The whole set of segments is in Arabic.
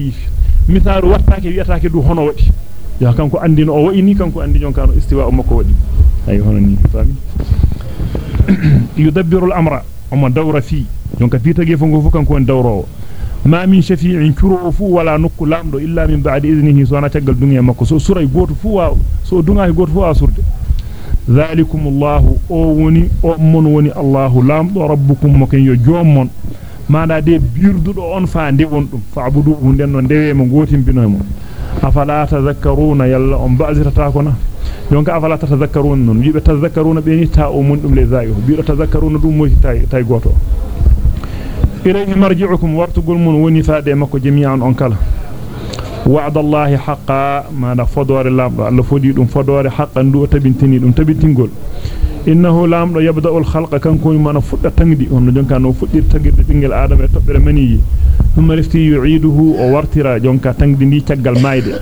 kayfi misalu wattaake wi'ataake du hono wadi ya kanko andino o wayni kanko andi jon kano istiwa o makko wadi ay hono ni fami yudabbiru al-amra amma dawra fi jonka fi tagi fo ngofu kanko en dawro ma min shafi'in kuru fu wala nukku lamdo illa min ba'di idnihi so ana tagal dunya makko so suray goto fu wa so dunga goto fu wa surde ذلكم الله أو وني أو mon woni Allah lamdo rabbukum mo ken yo manda de birdudo on fa ndewon dum fa'budu den no ndewe mo gotimbino mo afala tadhakkaruna yalla on ba'zirata kona jonka afala tadhakkaruna non wibe tadhakkaruna be ni ta o mun dum le zayo biido tadhakkaruna dum mo tay tay goto ilayhi marji'ukum wartugul mun woni faade makko jami'an on kala الله حقا ما نفضور لامدو الله فودي دum fodore haqqan du tabintini dum tabintingol innahu lamdo yabda al khalqa kanko man fudda tangdi on jonka no fuddir tangirde bingel adama e tobbere maniyi thumma lifti yu'iduhu o wartira jonka tangdi ndi tiagal mayde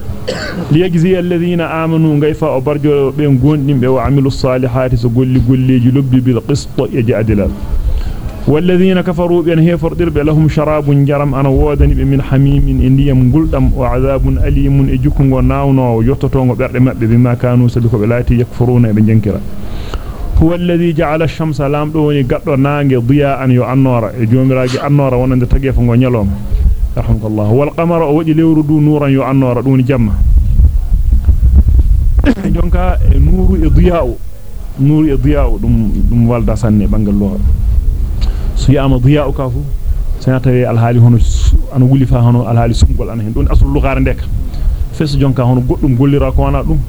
liyajzi alladhina amanu ngayfa o barjo be gondimbe wa amilus salihati so golli golleji lobbi bil qist yaji adilal والذين كفروا بأن هي فردر لهم شراب جرم أنا وودني من حميم إنديم قلدم وعذاب أليم إجكم وناونا ويطتون وبرد مأب بما كانوا سبكوا بلاتي يكفرون بجنكرا هو الذي جعل الشمس لام دوني غدو نانغي ضياء أن يؤنور جومراغي أنور وند تغي فغو نيلوم. رحمك الله. والقمر وجه لورو دو نورا يؤنور دوني جما دونك نور ضياء نور ضياء دوم دوم والدا سانني بانغال لور سي اما ضياء كافو. سنتوي الحالي هونو ان ولي فا هونو الحالي سونغول ان دون اصل لغار نيك. فيس جونكا هونو غدوم غوليرا كو أنا دوم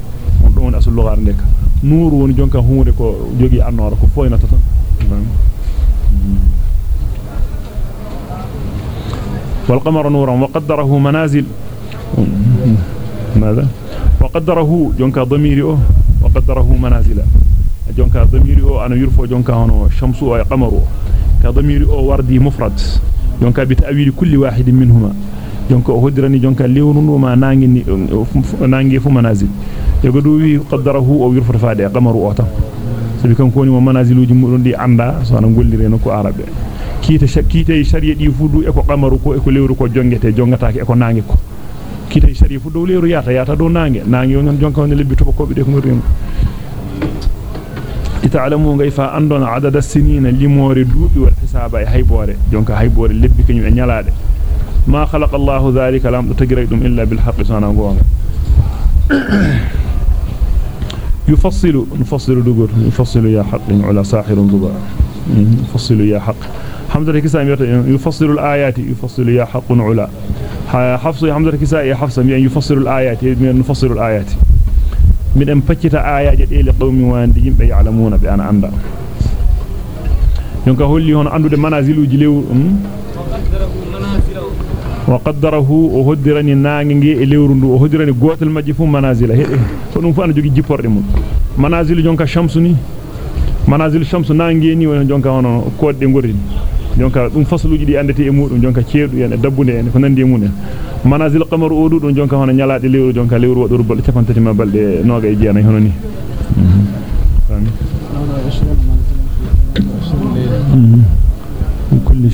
دون اصل لغار نيك. Nuru woni jonka hunde ko jogi annora ko foyna tata والقمر نورا وقدره منازل ماذا وقدره جونكا ضميري أو وقدره منازل جونكا ضميري أو أنا يرفو جونكا هونو شمس أو قمر كضميري أو وردي مفرد جونكا بتاويل كل واحد منهما جونكا هدرني جونكا ليونو ما نانغي نانغي فو منازل يغدو وي قدره أو يرفو فاده قمر أو تام sabi kan koni mo manaziluji mudon di anda so ana gollire no ko arabe kiite kiite shari'a di fudu e ko qamaru ko e ko lewru ko jongete jongataake e ko nangi ko kiite shari'a fu do lewru yata yata do nangi nangi yon jonka woni lebbi to ko be de ko ngorimo italamu ngayfa andona adada sinina limore duubi wal hisaba e haybore jonka haybore lebbi kanyum e nyalaade dhalika lam tagray dum illa bil haqqi sana gonga يفصل نفصل دغور يفصل يا حق على ساحر ضبا يفصل يا حق. حمد الكساء يفصل الآيات يفصل يا حق علا حفص حمد الكساء يا حفص يفصل الآيات؟ نفصل الآيات؟ من أن فكت آيات دي لقوم وان دي يمبي يعلمون بأن أندا يونك هولي هون أندو دي منازلو جليو وقدره وهدرني نانغي ليوروندو وهدرني غوتل ماجي فو منازل. فنوم فانا جوغي جيبوردي مون منازل جونكا شمسوني. منازل شمس نانغي ني جونكا هونو كوددي غوردي جونكا دوم فاسلوجي دي أندتي اي مودو جونكا تشيدو ين يعني دابوني ين يعني فناندي مون منازل قمر أودو دون جونكا هونو نيالادي ليورو جونكا ليورو ودور بل تفانتاتي ما بالدي نوغاي جينا هونو ني فهمي كل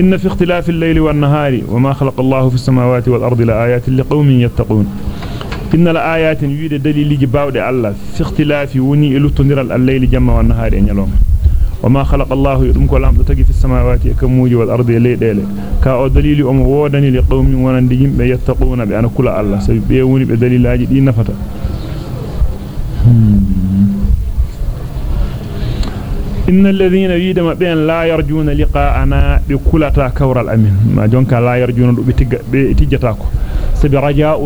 إن في اختلاف الليل والنهار وما خلق الله في السماوات والأرض لآيات لقوم يتقون. إن الآيات يوجد دليل جباود الله. في اختلاف وني إلوتنر الليل جمع والنهار أن يلوم وما خلق الله يدمك لام تجي في السماوات كموج والأرض ليل كأو دليل أم وودني لقوم ونندجم يتقون بأن كل الله. سيبيوني بدليل أجد نفتا إن الذين يدم بين لا يرجون لقاءنا بكلتا كور الأمين ما جونك لا يرجون بتجتاكو سبي رجاء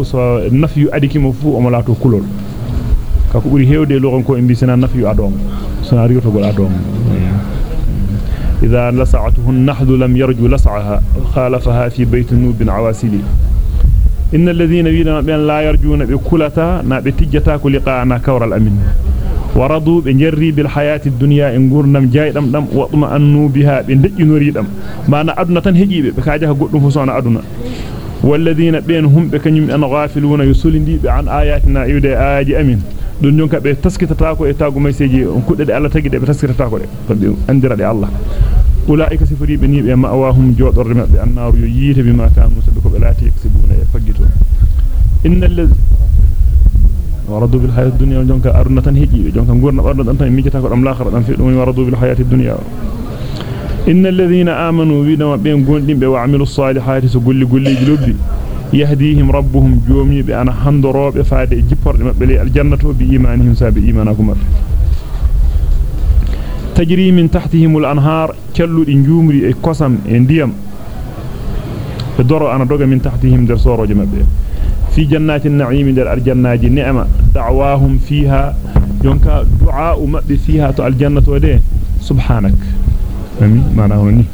نفي أديك مفو أملاتو كلول kako buri hewde logon ko imbi sina nafi adom sina riyoto gol adom idha lasa'atuhu an-nahdu lam yarju las'aha khalafaha fi bayt nub awasili innal ladhina yidama ben la yarjuna bi kulata na be tijjata ko liqa'ana kawral amin ورضوا بنجري بالحياة الدنيا إن قرنم جايدم دم وأطمأنوا بها بندجنوري دم. ما أنا أدنى تنهجي بكاجها قدهم فسونا أدنى. والذين بينهم بكنيم أن غافلون يسولين دي عن آياتنا يودي آيات أمين. دون جونك بتسكت تاكو إتاغو ميسيجي كل الله تجد بتسكت تاكو دي أندر دي الله. ulaika sifri be nibe ma'awahum jodorde mabbe annaru yo yite bima kanu sabe ko be laati yaksibuna e faggito innal ladhi waradu bil hayati dunya jonka aruna tan hejibe jonka gurna bardo dan tan mijata ko dam laakhara dan fi dum waradu bil hayati dunya innal ladhina amanu bi dama be gondimbe wa amilus salihati so golli golli lobbi yahdihim rabbuhum joomi be ana handorobe faade jipporde mabbe le aljannato bi imanihim sabi imanakum tajri min tahtihim al-anhar calludi njumri e kosam e ndiyam e doro ana doga min tahtihim der soroje mabbe fi jannatin na'im der aljannaji ni'ma da'wahum fiha jonka du'a mabbe fiha to aljannatu de subhanak ami mana woni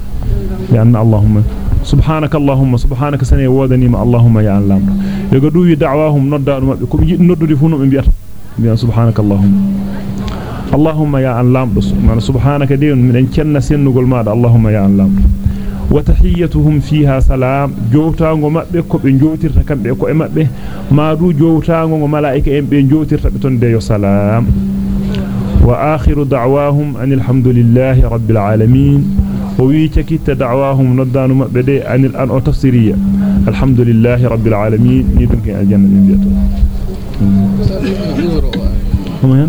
لأن اللهم. سبحانك اللهم. سبحانك سني ودني ما اللهم يا يغا دوي دعواهم نودان مبه كوم نودودي فونو بي بيأت. سبحانك اللهم. اللهم يا من سبحانك دي من كن سنغول ماد اللهم يا الله وتحيتهم فيها سلام. جوتانغو مبه كو بي جوتيرتا kambe ko e mabbe maadu jowtaango malaika en be jowtirta be ton de yo salam wa akhiru da'wahum anil hamdulillahi rabbil alamin وي تكيت دعواهم ندانو مبدي عن الآن أو تفسيرية. الحمد لله رب العالمين. ني دونك الجنة دي بيتو. هم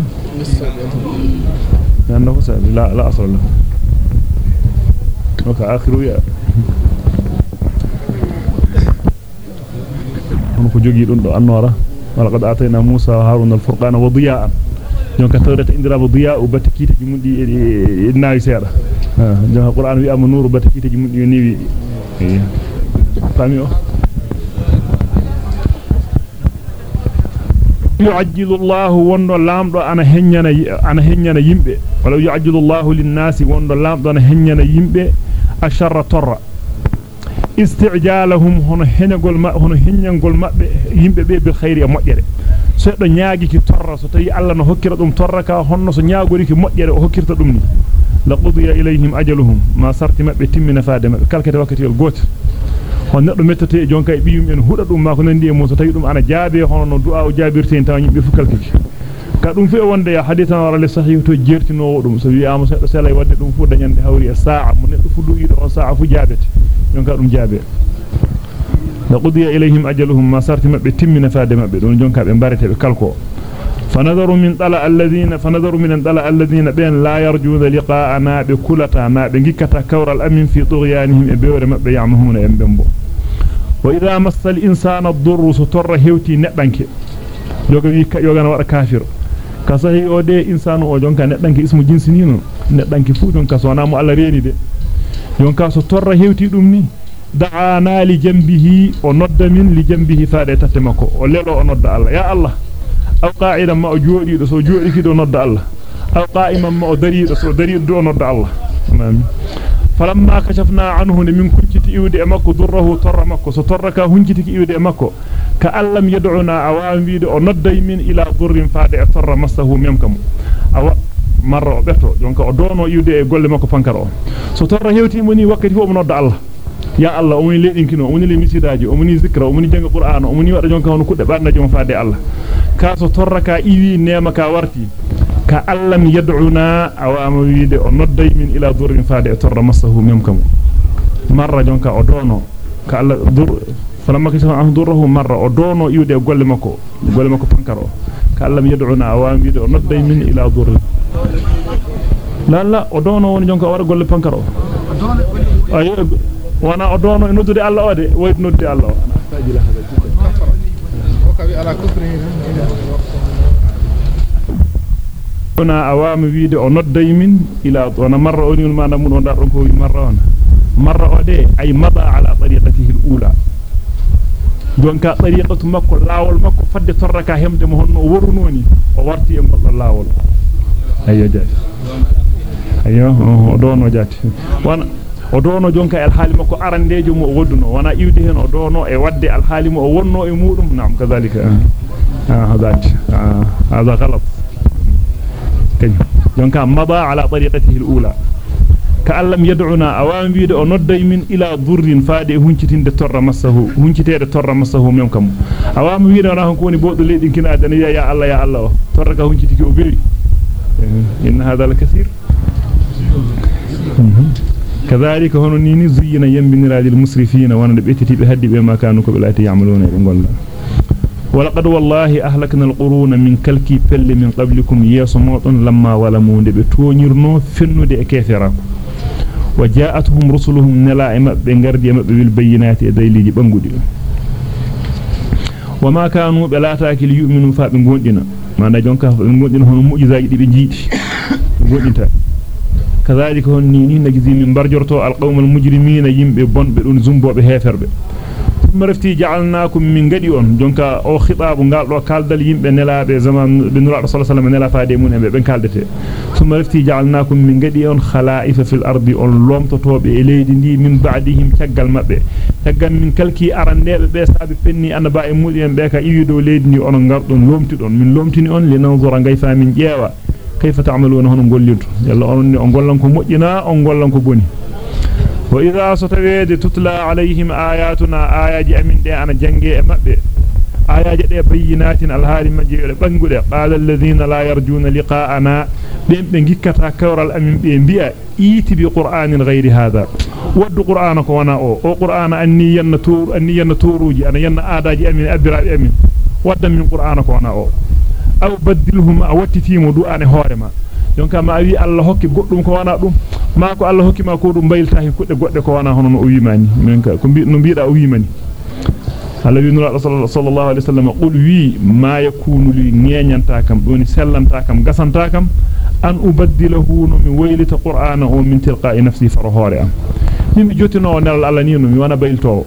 لا لا أصل له. ابنك آخر يا هنوك جوجي لندو أنوارا ولقد آتينا موسى هارون الفرقان وضياء. جون كثرة إندرا وضياء وبتكي تجمون دي الناوي سيارة. آه، جون القرآن ويأم نور وبتكي تجمون دي نيوي إيه. فاميو يعجل الله وند لام دو أنا هنيانا أنا هنيانا يمبه ولا يعجل الله للناس وند لام دو أنا هنيانا يمبه asharra torra isti'jalahum hono henyagol ma hono henyangol mabbe yimbe be bil khairi e modjere so do nyaagi ki torra so tawi Allah no hokkira dum torra ka honno so nyaagori ki modjere o hokkirta dum ni laqudiya ilayhim ajaluhum ma sarti mabbe timmina faade mabbe wakkati yol goto hon neddo mettete jonka e biyum en huda dum ma ko nandi e mo so tawi dum ana jaabe hono no du'a o jaabirte taw yimbe fu ka dum fu wonde ya hadithan wara le sahih to jertino dum so wi am seddo selay wadde dum fu dañande hawri e sa'a mo neddo fu du'ido on sa'a fu jaabete jonka dum jaabe laqudiya ilayhim ajaluhum ma sarti mabbe timmina faade mabbe don jonka be barete be kalko فنظر من طلع الذين فنظر من طلع الذين بين لا يرجون لقاءنا بكلتا ما بنجكتا كور الامن في طغيانهم بيور مبه يعمهون امبمبو واذا مس الانسان الضر ستر هيوتي yoga wi yoga wada kafir ka sahi o de insanu o jonka neddanki ismu jinsinino neddanki fu jonka so namu alla reeni de jonka so torra hewti dum ni da'ana li jambihi o nodda min li jambihi faade tatte makko o lelo o nodda alla ya allah aw qa'idan ma o joodido so joodi ki do nodda Allah aw qa'iman ma o darido so darido do nodda Allah amin e iwde e makko ka allam yad'una awam wiide o nodday min ila durrin faade e torra masahu memkam awa marra o beto jonka o doono iwde e golle makko pankaro so torra hewti moni wakkati fu o nodda Allah ya Allah o woni ledinkino o woni le misidaaji o woni zikra o woni janga qur'an o woni wada jonka hono kudde barnaji mo faade Allah ka so torraka iwi nema ka warti ka allam yad'una awama wiide o nodday min ila durrin faade torra masahu memkam marra jonka o dono ka Allah dur falamma kashafa an durruhu marra o dono iwde golle makko golle makko pankaro ka allam yad'una awama wiide o nodday min ila durrin la la o dono woni jonka o wara golle pankaro ayo wana o dono e noddude Allah o de wayde noddude Allah o على كفره ona awama wiide o nodday min ila wana marra oni ma namun on dardon ko marra on marra o de ay mada ala tariqatihi al-ula jonka tariqatu makko lawol makko fadde torraka hemde mo honno worunoni o warti e goddo lawol ayo jati ayo o dono jati wana o doono jonka al haali makko arandejo mo wodduno wana iwde hen o doono e wadde al haali mo o wonno e mudum naam kadhalika ah hadati ah hada ghalat yad'una awam wiide o nodday min ila durrin faade huncitinde torra masahu huncitede torra masahu mem kam awam wiide wana ko woni boddo leedin kina adana ya ya allah ya allah o torra ka huncitiki o bewi inna hada la kaseer كذلك هون نيني زينا ينبنرا للمسرفين وأنا بيتتي بهدي بما كانوا كبلاتي يعملون يقول ولقد والله أهلكنا القرون من كلكي بل من قبلكم يسموت لما ولمون بتونيرنو فنود كافراكم وجاءتهم رسلهم نلائم بنغردي بالبينات دليل بانغودي وما كانوا بلاتاك ليؤمنوا فابنغودنا ما نجونكا بنغودنا هون معجزات دي بجيدي غودينتا كذلك هون نيني نجزي من برجرتو القوم المجرمين يمبه بون بدون زومبوبه هيفربه marafti ja'alnakum min gadi on jonka o khitabu ngal do kaldal yimbe nelaabe zaman bin nura sallallahu alaihi wasallam nela faade mun e ben kaldete summa marafti ja'alnakum min gadi on khala'ifa fil ardi on lomtotobe e leydi ndi min ba'dihim taggal mabbe taggal min kalki arandebe be saabe penni anaba e mudi en be ka iwido leydi ni on ngardon lomti don min lomtini on linanzura ngayfa min jeewa kayfa ta'maluna hono gollido yalla on on gollan ko mojjina on gollan ko boni وإذا ستويد تتلى عليهم آياتنا آيات أمين دي أنا جنجي مبه آيات دي بينات الهالي مجيء بنقل قال الذين لا يرجون لقاءنا. بين بنجكتا كور الأمين بين بيا إيتي بقرآن غير هذا. ود قرآنك وأنا أو. أو قرآن أني ينتور أني ينتوروجي أنا ين آداجي أمين أبرا أمين. ود من قرآنك وأنا أو. أو بدلهم أو تتيمو دعاني هورما donc ma wi Allah hokki goddum ko wana dum ma ko Allah hokki ma ko dum baylta hin kudde godde ko wana hono no o wimani men ka ko no biida o wimani Allah wi nura sallallahu alaihi wasallam qul wi ma yakunu li nyenyanta kam doni sellanta kam gasanta kam an ubaddilahu no mi waylita qur'ana o min tilqa'i nafsi farahore am mi jotino nel Allah ni no mi wana baylto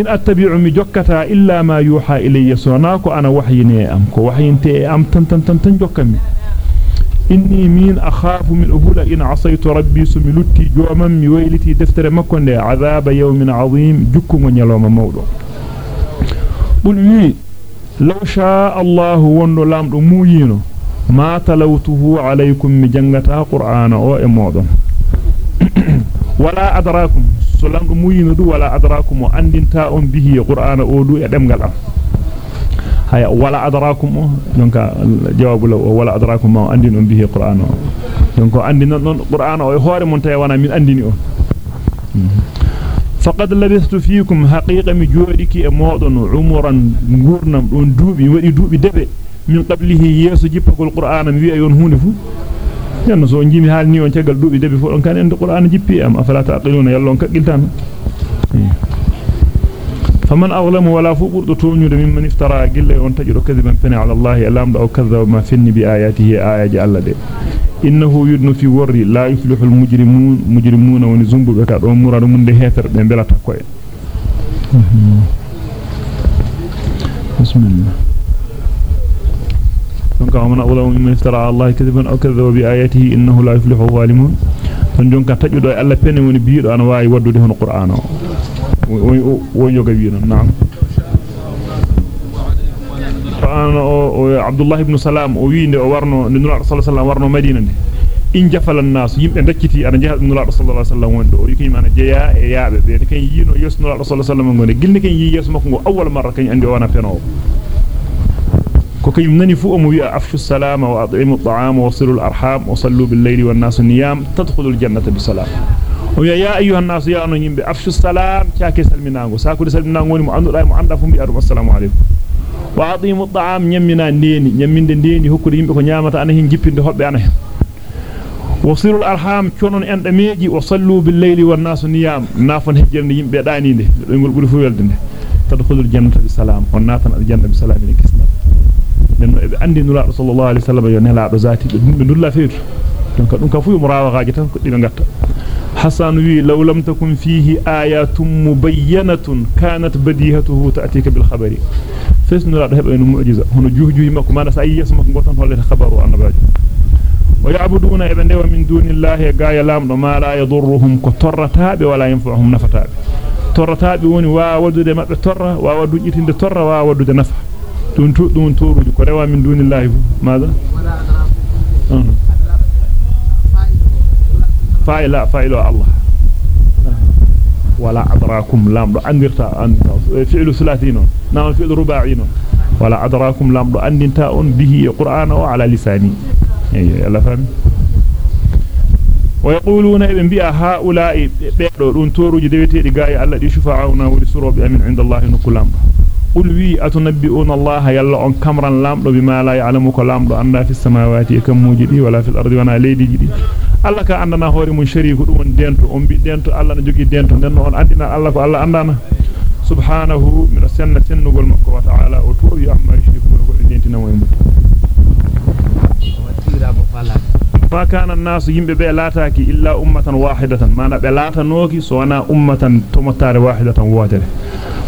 in attabi'u mi jokkata illa ma yuha ilayya sunako ana wahyine am ko wahyinte am tan tan tan tan jokkami inni min akhafu min uhula in asaytu rabbi sumi lutti jomam mi wayliti deftere makko nde azaba yawmin azim jukkugo nyaloma mawdo bul wi law sha Allah wondo lamdo muyino ma talawtuhu alaykum mi jangata qur'ana o e modon wala adrakum so lamdo muyino du wala adrakum o andinta on bihi qur'ana o du e demgal am هيا ولا أدراكم دونك جواب ولا أدراكم ما عندي به قرآن. دونك عندي قرآن أو هوار من تيوانا من عندي فقد لبثت فيكم حقيقة مجوريك أمواد عمرا مورنا من دوبي ودي دوبي دبي. من قبله يسو جيبك القرآن مبيع ينهون فو. يعني سو انجيمي هالني وانتقل دوبي دبي فو. انكان عند القرآن جيبي أم أفلا تعقلون يلون كقلتان. Yeah. فمن أظلم ولا فقر تونيود ممن افترى قل أن تجد كذبا فني على الله ألام أو كذب ما فني بآياته آيات الله دي إنه يدن في ور لا يفلح المجرمون مجرمون ونزنب بك أمور من ده هثر من بلا تقوي بسم الله. دونك ومن أظلم ممن افترى على الله كذبا أو كذب بآياته إنه لا يفلح الظالمون. دونك تجد الله فني ونبيد أنا واي ودو ده القرآن ويوغا وينا نعم فانا عبد الله بن سلام أو o warno nuru sallallahu alaihi wasallam warno madina de in jafala nas yimbe dakkiti ana jaha nuru sallallahu alaihi wasallam wonde o yiki mana jeya e yaabe be kan yino yes nuru sallallahu alaihi wasallam ngone gilni kan yi yes makko awwal marra kan andi wana feno ko kayum nani fu o mo wi afshu salama wa at'imu at'ama wa silu al-arham wa sallu bil-layli wan-nas niyam tadkhulu al-jannata bi salam ويا يا ايها الناس يا انو نيمبي افشو السلام تشاكي سلمينانغو ساكودي سلمينانغو مو اندو داي مو اندا فومبي ارو السلام عليكم واعطيم الطعام نيمينا نيني نيمينده نيني حكودي ييمبي كو نياماتا أنا هي جيبيندو هوبي أنا وصير الارحام تشونون اند ميجي وصلوا بالليل والناس نيام نافن هجرني ييمبي داني ندي دنگول بودي فو ويلدي تدخل الجنه بالسلام وناتن الجنه بالسلام لك اسلام نن اندي نولا رسول الله عليه وسلم يونيلا دو ذاتي دولا فيتو دونك دونك فو مراوغاجي تان كو ديبي غاتا حسن وي لو لم تكن فيه آيات مبينة كانت بديهته تأتيك بالخبر. فسن لا هبه معجزة هنا جوه جوه مكو ما نسا يسمك غوتان هولة خبر وأنباج ويعبدون ابن دوا من دون الله غاية لامدو ما لا يضرهم. كترتاب ولا ينفعهم نفتاب ترتاب وني وا ودود مابbe torra wa wadu jitinde torra wa wadude nafa dun tu dun toruji ko rewa min dunillahi maada فاعل فاعل الله. ولا أدراكم لام دو انديرتا فعل ثلاثين نعم فعل رباعين. ولا أدراكم لام دو انديرتا اون به قرآن على لساني. اي الله فهم. ويقولون ابن بها هؤلاء بيدو دون توروج ديتي دي غاي الله دي شفاعنا ورسوب امن عند الله ان كلام قل وي أتنبئون الله يلا اون كمران لام دو بما لا يعلم كلام دو في السماوات كم موجدي ولا في الأرض وأنا ليدي jidi alla ka andana hore mun shariku dum on dento on bi dento alla na jogi dento den on andina alla ko alla andana subhanahu min sanna sennugol makko wa ta'ala o to wi amma shiriku ko dentina mo yimbe ما كان الناس يمبي بي لاتاكي إلا أمة واحدة ما نبي لاتا نوكي سوانا أمة تمتار واحدة واتر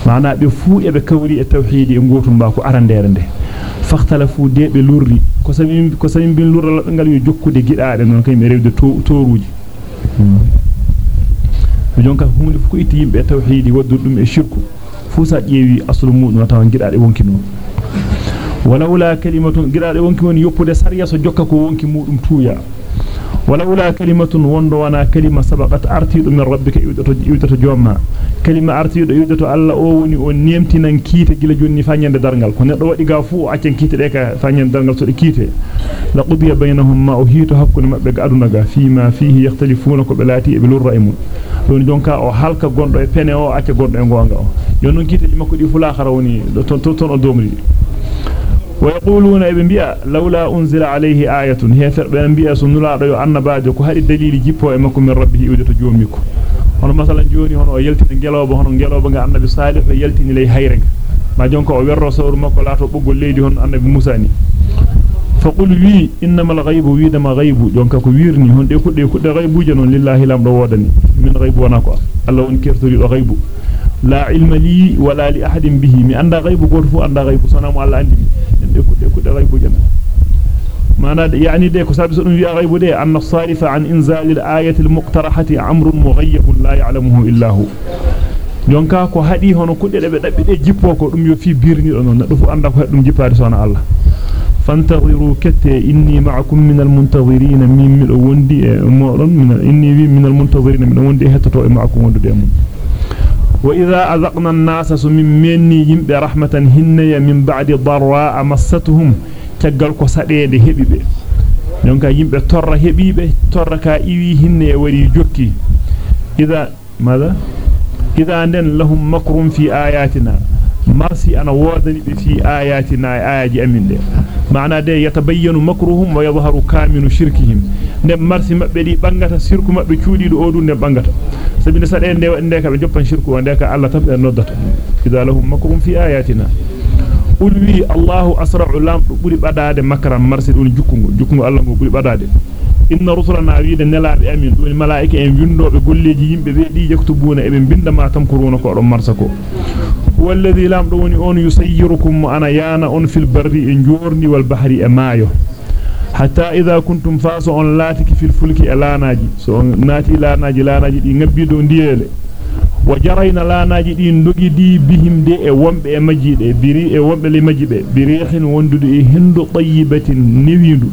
معنى بفو يبي كوري التوحيد ينقوتم باكو أرنديرنده فاختلفوا دي بلوري كسامين بين لور نغال يجوكو دي جيداade non kay rewde toruji jonka humde fu ko itti yimbe tawhidi waddu dum e shirku fu sa ƴeewi aslu mudum taw gidaade wonkino ولولا كلمة قراد وانك من يبود سريا سجوكك وانك مودم تويا ولولا كلمة وندو وأنا كلمة سبقت أرتيد من ربك يودة جوما. كلمة أرتيد يودة الله أوني ونيمتنا كيت جل جوني فانيان درنغال كون ندو ودي غافو أتين كيت ديكا فانيان درنغال سو كيت. لقضي بينهم ما أهيتو حقن مبه أدنغا. فيما فيه يختلفون كبلاتي بلور رأيمون don jonka o halka gondo e pene o acca gondo e gonga o yonon kite makko di fulakhara woni ويقولون ابن بيا لولا انزل عليه إيه هي فربن بيا سنلا دو annabaajo ko hari dalili jippo e makko min rabbihi udeto joomiko hono masalan joni hono o yeltina geloba hono geloba nga annabi salih o yeltini lay hayrega ma jonko o werro sawru makko laato buggol leydi hon annabi musa ni faqul wi innamal ghaibu wi dama ghaibu jonka ko wirni hon de kudde kudde ghaibuje non lillahi lamdo wodani ko do la ilma li wala li ahadin bihi mi anda ghaibu goto fu anda ghaibu sanamu allah andi de kudde kudde ghaibu jana mana yani de ko sabi so dum wi'a ghaibu de an sarifa an inzal al ayati al muqtarahati jonka ko hadi hono kudde de be dabbi de jippo ko dum yo fi birni do non neddo fu anda ko dum jippaade sona allah فانتظروا كتي إني معكم من المنتظرين من من وندي مولن من إني من المنتظرين من وندي هتتو معكم وندي أمون وإذا أذقنا الناس من مني يم برحمة هنية من بعد ضراء مستهم تجعل قصدي لهبيبه لأنك يم بطر هبيبه طر كأيوي هنية وريجوكي إذا ماذا؟ إذا أن لهم مكر في آياتنا. Marsi ana wodani be fi ayatina ayaji amin de maana de yatabayyanu makruhum wa yadhharu kaminu shirkihim ne marsi mabbe di bangata shirku mabbe cuudido odun ne bangata sabina sade nde ka be joppan shirku wande ka Allah tabbe noddata idha lahum makrun fi ayatina ulwi Allahu asra'u lam buri badade makran marsi dun jukkungo jukkungo Allah go buri badade inna rusulana wiide nelaabe amin dun malaika en windobe golleji yimbe be di yaktubuna e be binda ma tamkuruna ko don والذي لام دوني اون يسيركم انا يانا اون في البر ان جورني والبحر امايو حتى اذا كنتم فاسو اون لاتك في الفلك الاناجي سو ناتي لاناجي لاناجي دي do ndiyele وجرينا لاناجي دي ndogi di bihim de e wombe e majjide biri e wombe le majjibe birihin wondude e hindu tayyibatin niwindu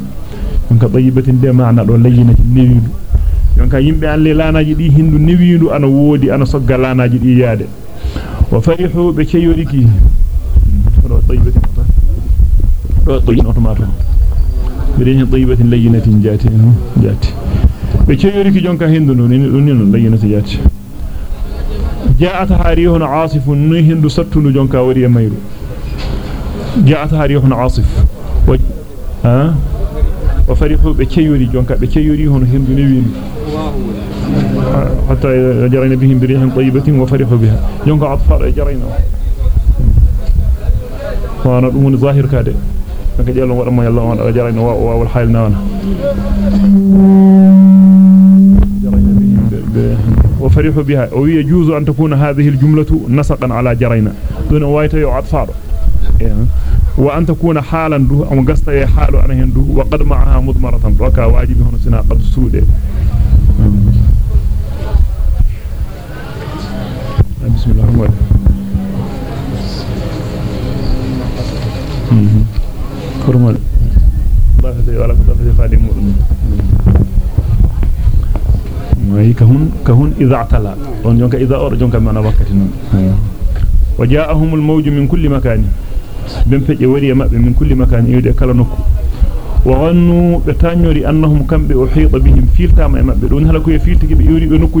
donc tayyibatin de maana do layyinati niwindu donc yimbe an le lanaji di hindu niwindu ana wodi ana sogga lanaji di yaade وفرحوا بكيوريكي طيبة طيبة. برين طيبة لينة جاتي جاتي بكيوريكي جونكا هندو نين لينة جاتي جاءت هاريح عاصف ني هندو ستونو جونكا وري ميرو. جاءت هاريح عاصف. و ها؟ وفرحوا بكيوري جونكا بكيوري هون هندو نيوين حتى جرينا بهم بريح طيبة وفرحوا بها. يونك أطفال جرينا. وأنا دمون ظاهر كاده نك جيلون ورما يلا وانا جرينا واول حال نانا. وفرحوا بها. ويجوز أن تكون هذه الجملة نسقا على جرينا. دون وايتا يو أطفال وأن تكون حالا دو أو قصة حال أنا هندو. وقد معها مضمرة. وكا واجب هنا سنا قد سودة. بسم الله الرحمن الرحيم. كرمال. ضافت ولا ضافت فادي ما كهون كهون إذا اعتلى. on jonka إذا أور jonka mana wakati non وجاءهم الموج من كل مكان. بن فجي وري min kulli makan yude kala nokku وظنوا بتانيوري أنهم كم بأحيط بهم. فيلتا ما يمبلون هلا كوي فيلتك بيوري بنكو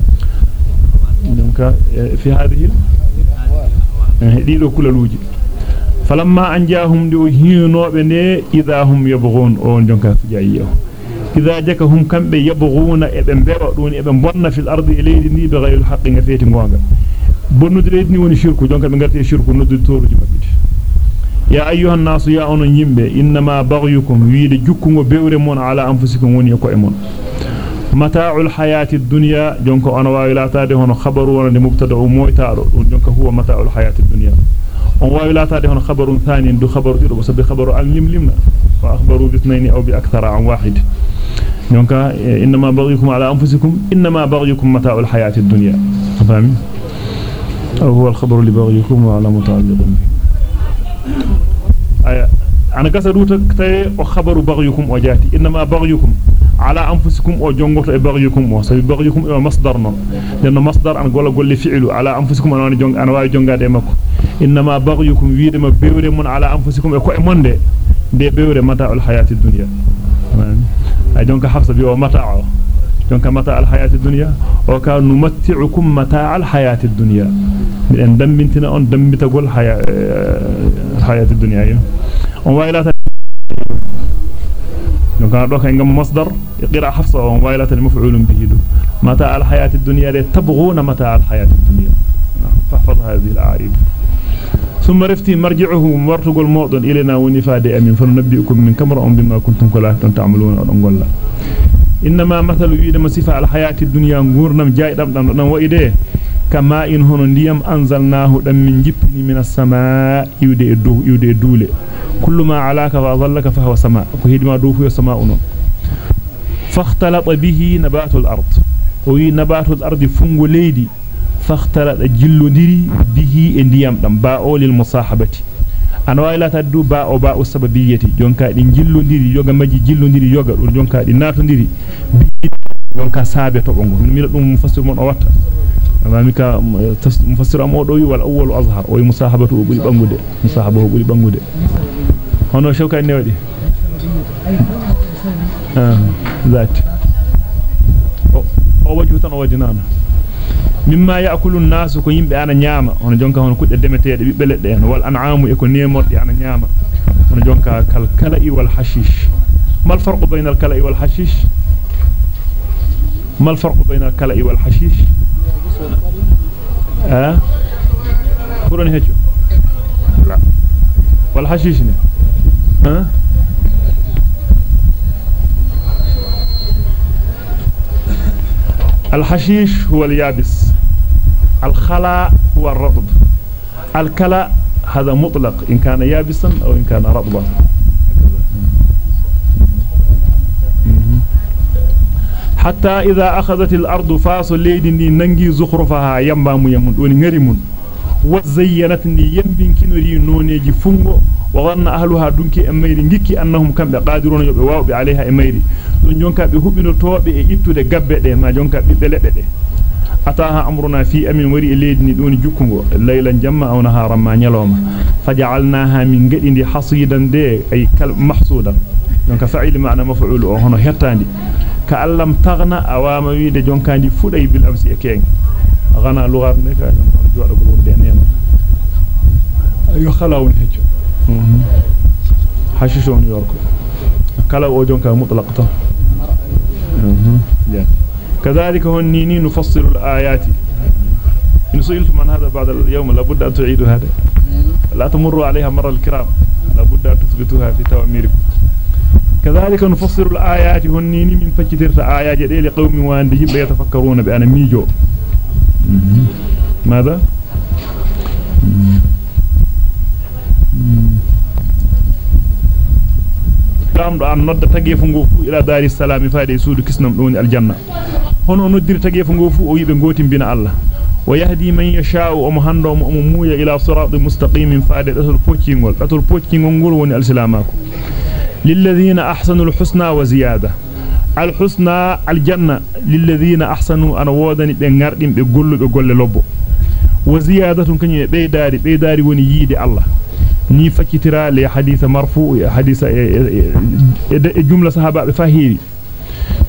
جونكا في هذه ديلو كل الوجه فلما أنجاهم ديو هينو بني إذا هم يبغون أون جونكا جايو إذا جكهم كم يبغون إبن بيرو دون بنا في الأرض إليه دي بغير الحق نفيت نغوغا بنو دريدني وني شركو جونكا بنغرتي شركو نودو تورو جمبيتي يا أيها الناس يا أنو يمبي إنما بغيكم ويد جكم بيور من على أنفسكم وني كويمون متاع الحياة الدنيا جنكو أنا وايلا تادي هنا خبر وأنا مبتدع مويتارو جنكو هو متاع الحياة الدنيا. وأنا وايلا تادي هنا خبر ثاني دو خبر دو بس بخبر علم لمنا فأخبروا باثنين أو بأكثر عن واحد. جنكا إنما بغيكم على أنفسكم إنما بغيكم متاع الحياة الدنيا. فهمي أو هو الخبر اللي بغيكم على متعلقين آية. أنا قصدوا تكتير وخبروا بغيكم وجاتي. إنما بغيكم. Ruta tay o khabaru baghyukum o jati inma baghyukum ala anfusikum o jongoto e baghyukum o sabi baghyukum e masdar non den masdar an gola golle fi'lu ala anfusikum an jong an waawi jongade makko inma baghyukum wiide ma bewre mun ala anfusikum e ko e monde de bewre mata al hayati dunya ay donc hafsa bi o mata o donc mata al hayati كان دوك انغام مصدر قراءه حفصة وموالاه المفعول به متاع الحياة الدنيا تبغون متاع الحياة الدنيا. تحفظ هذه الاعيب ثم رفتي مرجعه مرتق الموطن إلينا ونفاد امين فننبئكم من كمر بما كنتم كلا تعملون. ونقول لكم إنما مثل يد مسيفة الحياة الدنيا نغورنم جايدم دم دم وإيده. كما إن هنا ndiyam أنزلناه دم من jippini من السماء يودي دو يودي دولة كل ما علاك فأظلك فهو سماء. كهدما دو فيه سماء نون فاختلط به نبات الأرض. وي نبات الأرض فنغ ليدي. فاختلط جلودري به ndiyam dam ba'ol المصاحبة ana wayla taddu ba o ba o sababiyati jonka di jillondiri yoga maji jillondiri yoga dum jonka di natondiri jonka saabe to bongo mi dum mufassir mon o watta amami ka mufassir am o do wi wal awwal azhar o musahabatu buri bangude musahabahu buri bangude hono shawka ne wadi ah zat o waju tan o wadi nana mimma ya'kulu an-nasu ko yimbe ana nyaama hono jonka hono kudde demetede bibbe ledde en wal an'amu e ko nemorde ana nyaama hono jonka kal kala'i wal hashish mal farqu bayna al kala'i wal hashish mal farqu bayna al kala'i wal hashish ah kuroni hejo la wal hashish ne ah الحشيش هو اليابس الخلاء هو الرطب. الكلاء هذا مطلق إن كان يابسا أو إن كان رطبا. حتى إذا أخذت الأرض فاس ليدني ننجي زخرفها يمبام يمون وني غريمون وزينتني يمبين كنوري نونيجي فنغو وظن أهلها دونكي أميري نجيكي أنهم كم قادرون يبواو عليها أميري. don jonka be hubino tobe e ittude gabbe de ma jonka bibbe fi amin wari e leedni doni jukkungo laylan jamma aw naharan ma nyaloma faj'alnaha min gadindi hasidan de ay kal mahsudan jonka fa'il ma'na maf'ul o hono hettandi ka allam taghna awama wiide jonkandi fuday bil amsi e keng gana lugar ne ka hono jodo gol wonde nema ayo khalawun hecco hashishon yorko kala o jonka mutlaqta كذلك هنيني نفصل الآيات. إن سئلتم عن هذا بعد اليوم لابد أن تعيدوا هذا. لا تمروا عليها مرة الكرام. لابد أن تثبتوها في تواميركم. كذلك نفصل الآيات. هنيني من فجترت آيات. جديد لقوم واندي يتفكرون بأن ميجو. ماذا؟ nodda tagefu ngo fu ila dari salam faade suudu kisnam don aljanna hono noddiri tagefu ngo fu o yibe gotimbina Allah wa yahdi man yasha'u o mo hando mo muuya ila siratin mustaqimin faade datul poccingol datul poccingol ngol woni alsilamako للذين أحسنوا الحسنى وزيادة الحسنى الجنة للذين أحسنوا أنا وودني بنغاردين بقول بقول لبو وزيادة كني بيداري بيداري وني يدي الله ni fakitira le hadith marfu hadith jumla sahaba be fahiri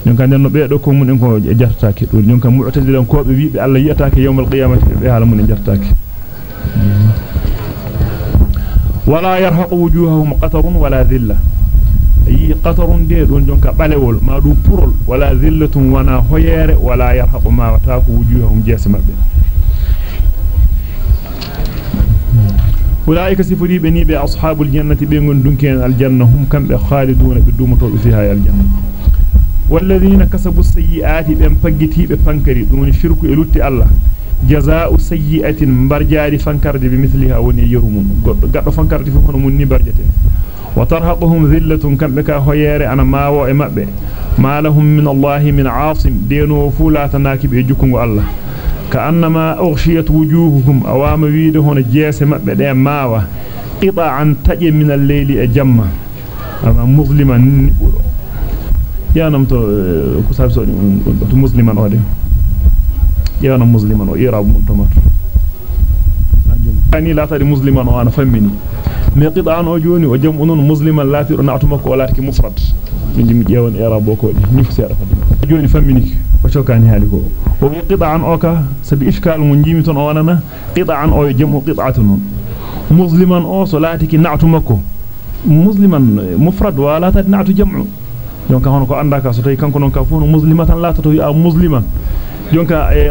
نكان نو بيدو كوم مودن كو جارتاكي دون نكان معتزلان كو بي بي الله ياتاكي يوم القيامه بي حال مودن جارتاكي ولا يرهق وجوههم قطر ولا ذله اي قطر دي دون نكا باليول ما دو بورول ولا ذله وأنا هوير ولا يرهق ما وتاك وجوههم جسمه أولئك سفري بني بأصحاب الجنة بيغن دنكين الجنة هم كم بخالدون بدومتوا فيها الجنة والذين كسبوا السيئات بأن فقتي بفنكري دون شرك إلوتي الله. جزاء سيئة مبرجاري فنكرد بمثلها وني يرمون قد فنكرد فهنا مني برجته. وترهقهم ذلة كم بكا هيار أنا ما وإمأبه ما لهم من الله من عاصم. دينو فولا تناكب يجكم الله. كأنما أغشيت وجوههم أوام ويد هنا جيس مبه دي ماوا قطعا تجي من الليل أجمع أما مظلما. يا نمتو كساب سؤال مسلما أودي يا نم مسلما وإيراب منتمر أني لا تري مسلما وأنا فمني qid'an o joni o jam onon musliman latiru na'tu makko o latiki mufrad min jimi jewon i'rab ko di ni fu seeda fadde joni famminiki o cokani haali ko o wi qid'an o ka sabi iskal mo jimi ton o wanana qid'an o jamu qid'atun musliman o donc hono ko andaka so tay kanko non ka fu muslimatan latato a musliman donc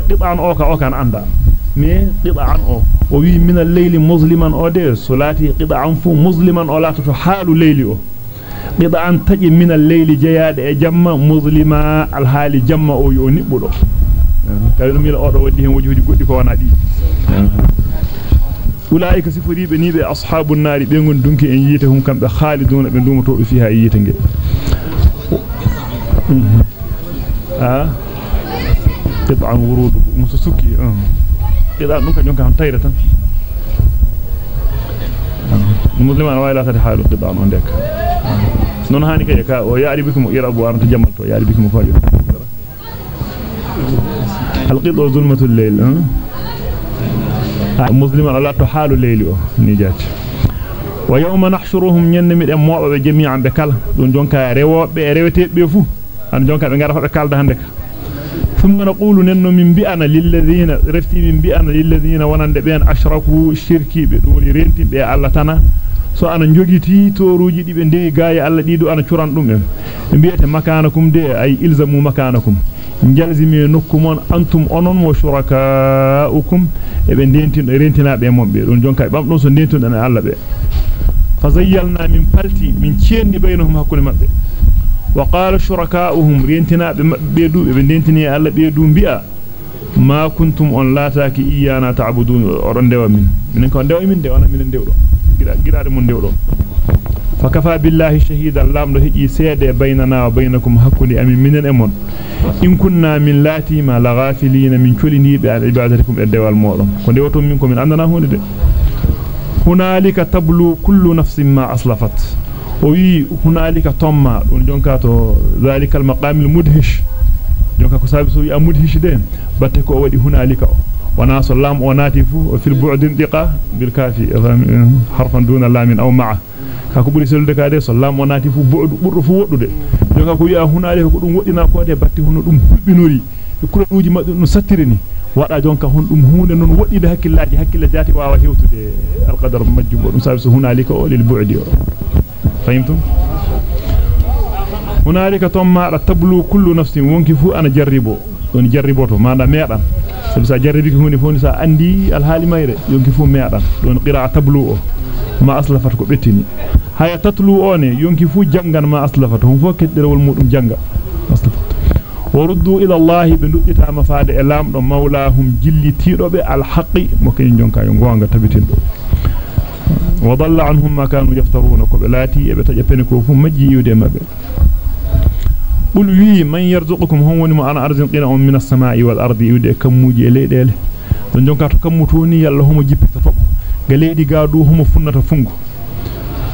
qid'an o ka o kan anda mais qid'an o o wi min al-layli musliman o de solati qid'an fu musliman o latato halu layli o qid'an taji min al-layli jayade e jamma muslima al-hali jamma o yo nibbudo tawi dum yila o do waddi hen wujuudi goddi ko wana di ulaika sifuribe ni be ashabun nari be ngon dunki en yite hum kambe khaliduna be dumoto be fiha yite ngel ah qid'an wurud mususuki قضاء نوكا جونكا هم تايرة المسلمان وايلا تدي حالو قضاء نون ديك نون هاني كي كا أو ياري بكم يرابو ارنت جمالتو ياري بكم فاجو القضاء ظلمة الليل المسلمان لا تحال الليل نيجات ويوم نحشرهم ينمي دم موبه جميعا بكال دون جونكا ريوبه ريوتي بفو ان جونكا be ngara hobe kalda hande ثم نقول ننو من بأنا للذين رفتي من بأنا للذين ونند بين أشركوا شركي بدون رنتي بي الله تنا so ana jogiti toruji dibe de gaaya alla dido ana curan dum en biyete makanakum de ay ilzamu makanakum jalzimi nokkumon antum onon mo shurakaukum e be dentin rentina be mombe don jonka bam don so dentin dana alla be fazayyalna min falti min ciendi bainahum hakune mabbe وقال شركاؤهم رينتنا بيدو بيدنتني الله بيدو بيا ما كنتم أن لا تاكي إيانا تعبدون. رندوا من. منكم رندوا من دي وأنا من ديو غيرا غيرا من ديو فكفى بالله شهيدا. لام لو هيجي سيد بيننا وبينكم حقني امين من أمون. إن كنا من لاتي ما لغافلين. من كل نيب على عبادتكم الديوال مودم كنديوتو منكم من عندنا هوندي هنالك تبلو كل نفس ما أسلفت. وي هنالك توما دون جونكا تو ذلك المقام المدهش جونكا كو سابي سو مدهش دين batte ko wadi hunalika wana so lam o nati fu fil bu'd indiqa bil kafi harfan duna lamin aw ma'a ka ko buri selde ka de so lam o nati fu bu'd burdo fu woddude jonka ko wi'a hunalika ko dum wodina ko de batte hono dum hubbinori e kuranuji madde no sattirini wada jonka hon dum hunde non woddide hakkillaji hakkilla jati waawa hewtude al qadar majjum dum sabi so hunalika o lil bu'di فهمتم هنالك تم تبلو كل نفس wonki fu ana jarribo don jarriboto manda meedan sabi sa jarribi ko hunde fu sa andi al hali mayre yonki fu meedan don qira'a tablu o ma aslafat ko bettini haya tatlu one yonki fu jangan ma aslafat hon fo kedderewol mudum janga aslafat waruddu ila allah be duddita mafaade e lamdo mawlahum jillitidobe al haqi mo kany jonka yo gonga tabitindo وضل عنهم ما كانوا يفترون كبلاتي يبتجبن كوف مجي يودي مبه قل وي من يرزقكم هم وني انا ارزقنا من السماء والارض يودي كموجي kammutoni yalla homo jippita to galeedi gaadu homo funnata fungo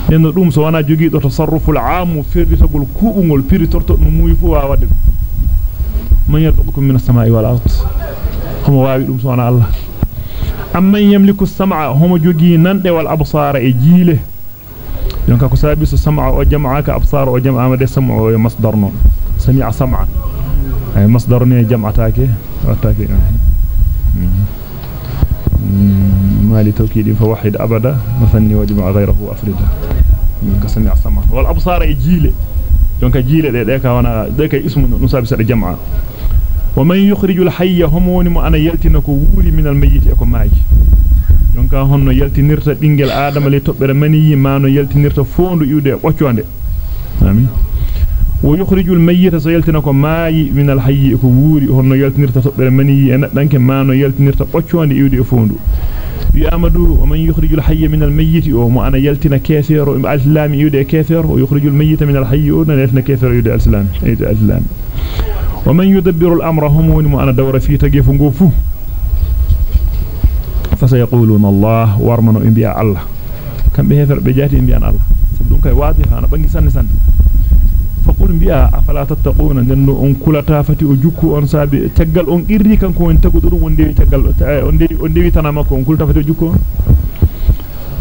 nenno dum so wana jogiido tasarruful aamu firditagol kuubungol piritorto dum muy fu wa wadde man yarzuqukum min as-samaa'i wal ard homo waawi dum so wana allah amman yamliku as-sam'a homo jogi nande wal absara e jiile jonka ko sabi so sam'a o jam'a ka absara o jam'a ma de sam'a o masdar non sami'a sam'a ay masdar ne jam'ataake wattaake ما لتوكيد فوحد أبدا مثني وجمع غيره أفردا من سمع سمع والأبصار جيلة دونك جيلة ذلك وأنا ذلك اسم نصاب سر جمع ومن يخرج الحي هم ون من يلتنك ووري من الميت اكم ماي دونك هونو يلتنيرتا بينغل آدم لي توبره ماني ما نو يلتنيرتا فوندو يودي بوچوند آمين. ويخرج الميت سيلتنك ماي من الحي اكم ووري هونو يلتنيرتا توبره ماني ان دانك ما نو يلتنيرتا بوچوند يودي فوندو. يا أمدو ومن يخرج الحي من الميت أو أنا يلتنا كثير الاسلام يودي كثير ويخرج الميت من الحي ان يلتنا كثير يودي الاسلام اي الاسلام ومن يدبر الأمر هم ومن أنا دور في تقيف قوفو فسيقولون الله وأرمنوا انبياء الله. كم بهفر بجاتي انبياء الله. صدونك واضح فأنا بنجي سن سن فقول انبياء أفلا تتقون؟ لأنه أن كل تافتي أجوكو أن سابي تقل أن إري كان كون تقدروا أن ديوي تقل أن ديوي تنامكو. أن كل تافتي أجوكو.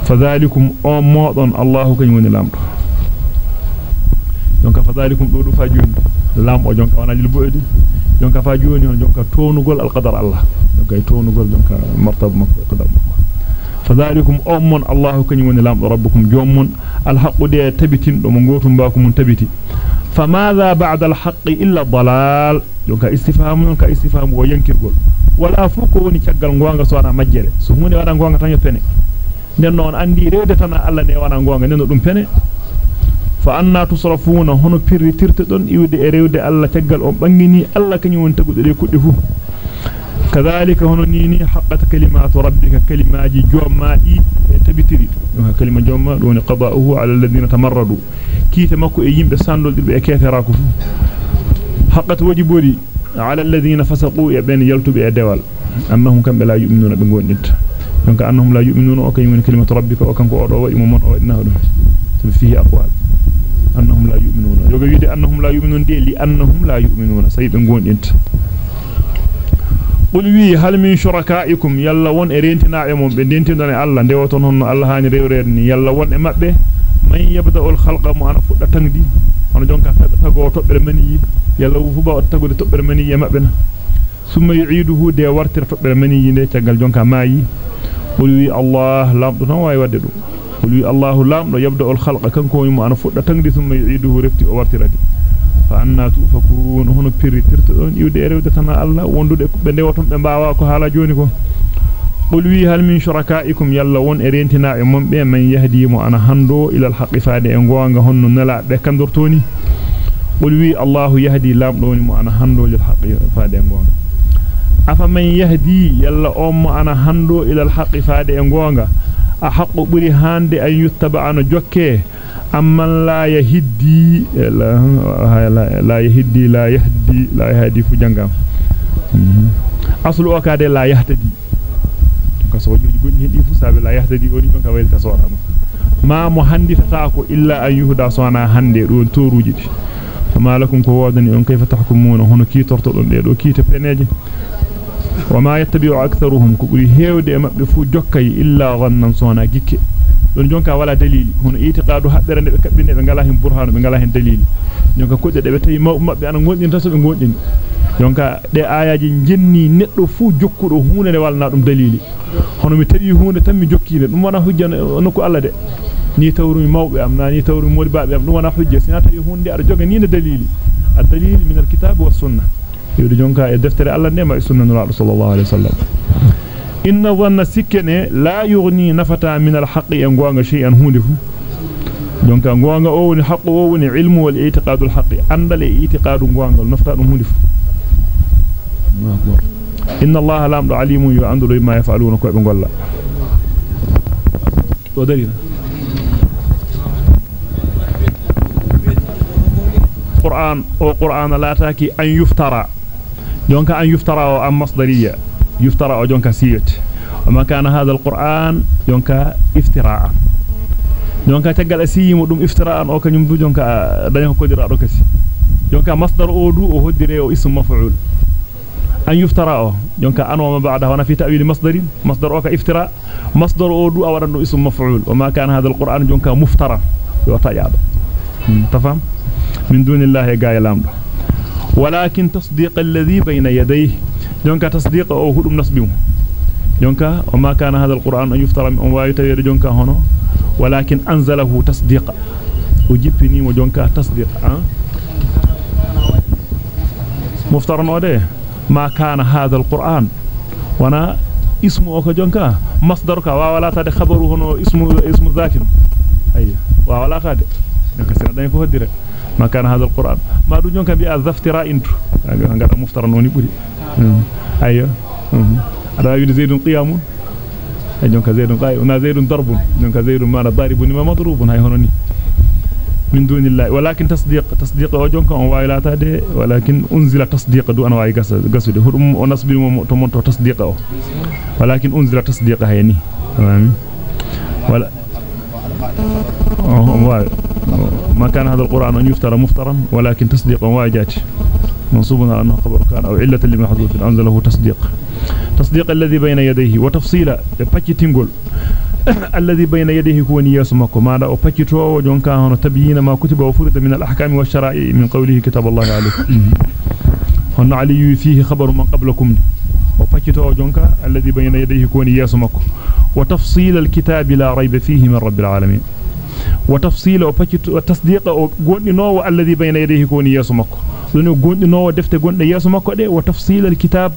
فذلكم أموضا الله كنون الأمر. donc fa dalikum do do fajjunde lam o jonka wana lil boyde jonka fa joni on jonka tonugol al qadar allah donc ay tonugol jonka martab makko qadar makko fadhalikum ummun allah kany woni lamdo rabbukum jommon al haqqu de tabitin do mo gotum ba ko mun tabiti فماذا بعد الحق إلا الضلال دونك استفهام دونك استفهام وينكرغول ولا فوكو وني تياغال غونغا سوانا ماجيره سو hunde wada gonga tan yo pene den non andi rewde tan alla ne wana gonga den dum pene fa anna tusrafuna hono pirri tirte don iwde e rewde alla taggal on bangini alla kany won tagude de kudde fu كذلك هنا نيني حقت كلمات ربك كلمات جوما دي تبتري كلمه جوما دون قضاؤه على الذين تمردوا كيت مكو e yimbe sandol dirbe e kefera ko fu haqqat wajibori ala alladhina fasaqu ya ben yaltubi e dewal annahum kambe la yu'minuna be gondinta donc annahum la yu'minuna o kay woni kalimatu rabbika o kanko o do wadi mo mon o wadina dum fihi aqwal annahum la yu'minuna yoga wiide annahum la yu'minuna de li annahum la yu'minuna saybe gondinta qul wi hal min shurakaikum yalla won e rentina e mum be dentindone alla ndewoton honno alla haani rewrede ni yalla won e mabbe man yabda'ul khalqa mu ana fudda tangdi on jonka tago tobbere mani yalla wu fuba tagude tobbere mani e mabbe na summa yu'iduhu de wartira tobbere mani yinde tagal jonka maayi qul wi allah lamdo non way wadde dum ولي الله لام لو يبدأ الخلق كان كون يمو أنا فقد تنجد ثم يعيده ورفتي أورتي ردي فأنا توفكون هنا بيري ترتون يودير ودتنا الله واندود بندي وطن بمباواكو حالا جونيكو قل وي هل من شركائكم يلا وان ارينتنا امم بي من يهدي مو أنا هندو إلى الحق فادي انغوانغ هنو نلا بكن دورتوني قل وي الله يهدي لام لوني مو أنا هندو للحق فادي انغوانغ أفمن يهدي يلا أم أنا هندو إلى الحق فادي انغوانغ a haqqu buri hande an yuttaba ana jokke amman la yahdi la la yahdi la yahdi la yahdi fu jangam aslu o kade la yahtadi ka so wajji gonni hendi fu sabe la yahtadi woni don ka wayl ka sora ma mo handitata ko hande don toruji di fama lakum ko wodani on kayfa tahkumuna hono ki torto don de do kiite peneje wama yattabi'u aktharuhum ko buri hewde e mabbe fu jokkay illa ghannan sona gikke don jonka de ayaji jenni neddo fu jokkudo huune ne walna dum dalili hono mi tawi huune tan mi jokkide dum wana hujja nokku alla de ni tawru mi mawbe am na ni tawru modi baabe am dum wana hujja sina tawi hunde ar joga ni ne dalili ad-dalil min al-kitab was sunnah yodi jonka e deftere Allah ne ma e Rasul sallallahu alaihi wasallam inna wanna sikene la yughni nafata min al-haqqi en gonga shay'an hundifu jonka gonga o woni haqqo o woni ilmu wal i'tiqadu al-haqqi i'tiqadu gonga nafata dum hundifu inna Allah lamdu alimun yu andulu ma yaf'aluna ko be golla do dalina أو قران لا تاكي ان يفترى جونك أن يفترى أو أن مصدرية يفترى أو جونك سيت وما كان هذا القرآن جونك افتراء. جونك تقل أسيم ودوم افتراء أو كان يمدو جونك دانيه كودر أروكسي جونك مصدر أودو أو هدري أو اسم مفعول. أن يفترى جونك أن وما بعده هنا في تأويل مصدر مصدر أوك افتراء. مصدر أودو أو رنو اسم مفعول. وما كان هذا القرآن جونك مفترى. يوتا تفهم؟ من دون الله لامدو ولكن تصديق الذي بين يديه. جونك تصديق أو هدوم نصبهم. جونك وما كان هذا القرآن أن يفترى من أمواي جونك هنا ولكن أنزله تصديق. وجبني وجونك تصديق. أه؟ مفترى أوديه ما كان هذا القرآن. وأنا اسمه أوك جونك مصدرك ولا تاد خبره هنا. اسمه اسم ذات أي. ولا تاد جونك سنة فهدره ما كان هذا القرآن ما دو جونك بيا ذفتراء انتو غادا مفترى نوني بوري أيوه wiide zaidun qiyamun ay jonka zaidun qa'im na zaidun darbun jonka zaidun ma daribun ma madrubun hay hono ni min dunillahi walakin tasdiq tasdiq o jonka on waylata de walakin unzila tasdiq du ana way gasude hudum o nasbi mo to mon to tasdiq o walakin unzila tasdiq hayni amin wala ما كان هذا القرآن أن يفترى مفترا ولكن تصديقا واجات منصوب على أنه خبر كان أو علة لما حدوث أنزله تصديق. تصديق الذي بين يديه وتفصيل بكتنغول الذي بين يديه هو نياس مكو ما دا وبكتو وجونكا هنا تبيين ما كتب وفرد من الأحكام والشرائع من قوله كتاب الله عليكم هن علي فيه خبر من قبلكم. وبكتو وجونكا الذي بين يديه هو نياس مكو وتفصيل الكتاب لا ريب فيه من رب العالمين. وتفصيل وتصديق غوندينو الذي بين يديه كوني ياسو مكو. دون غوندينو دفته غوند ياسو مكو دي وتفصيل الكتاب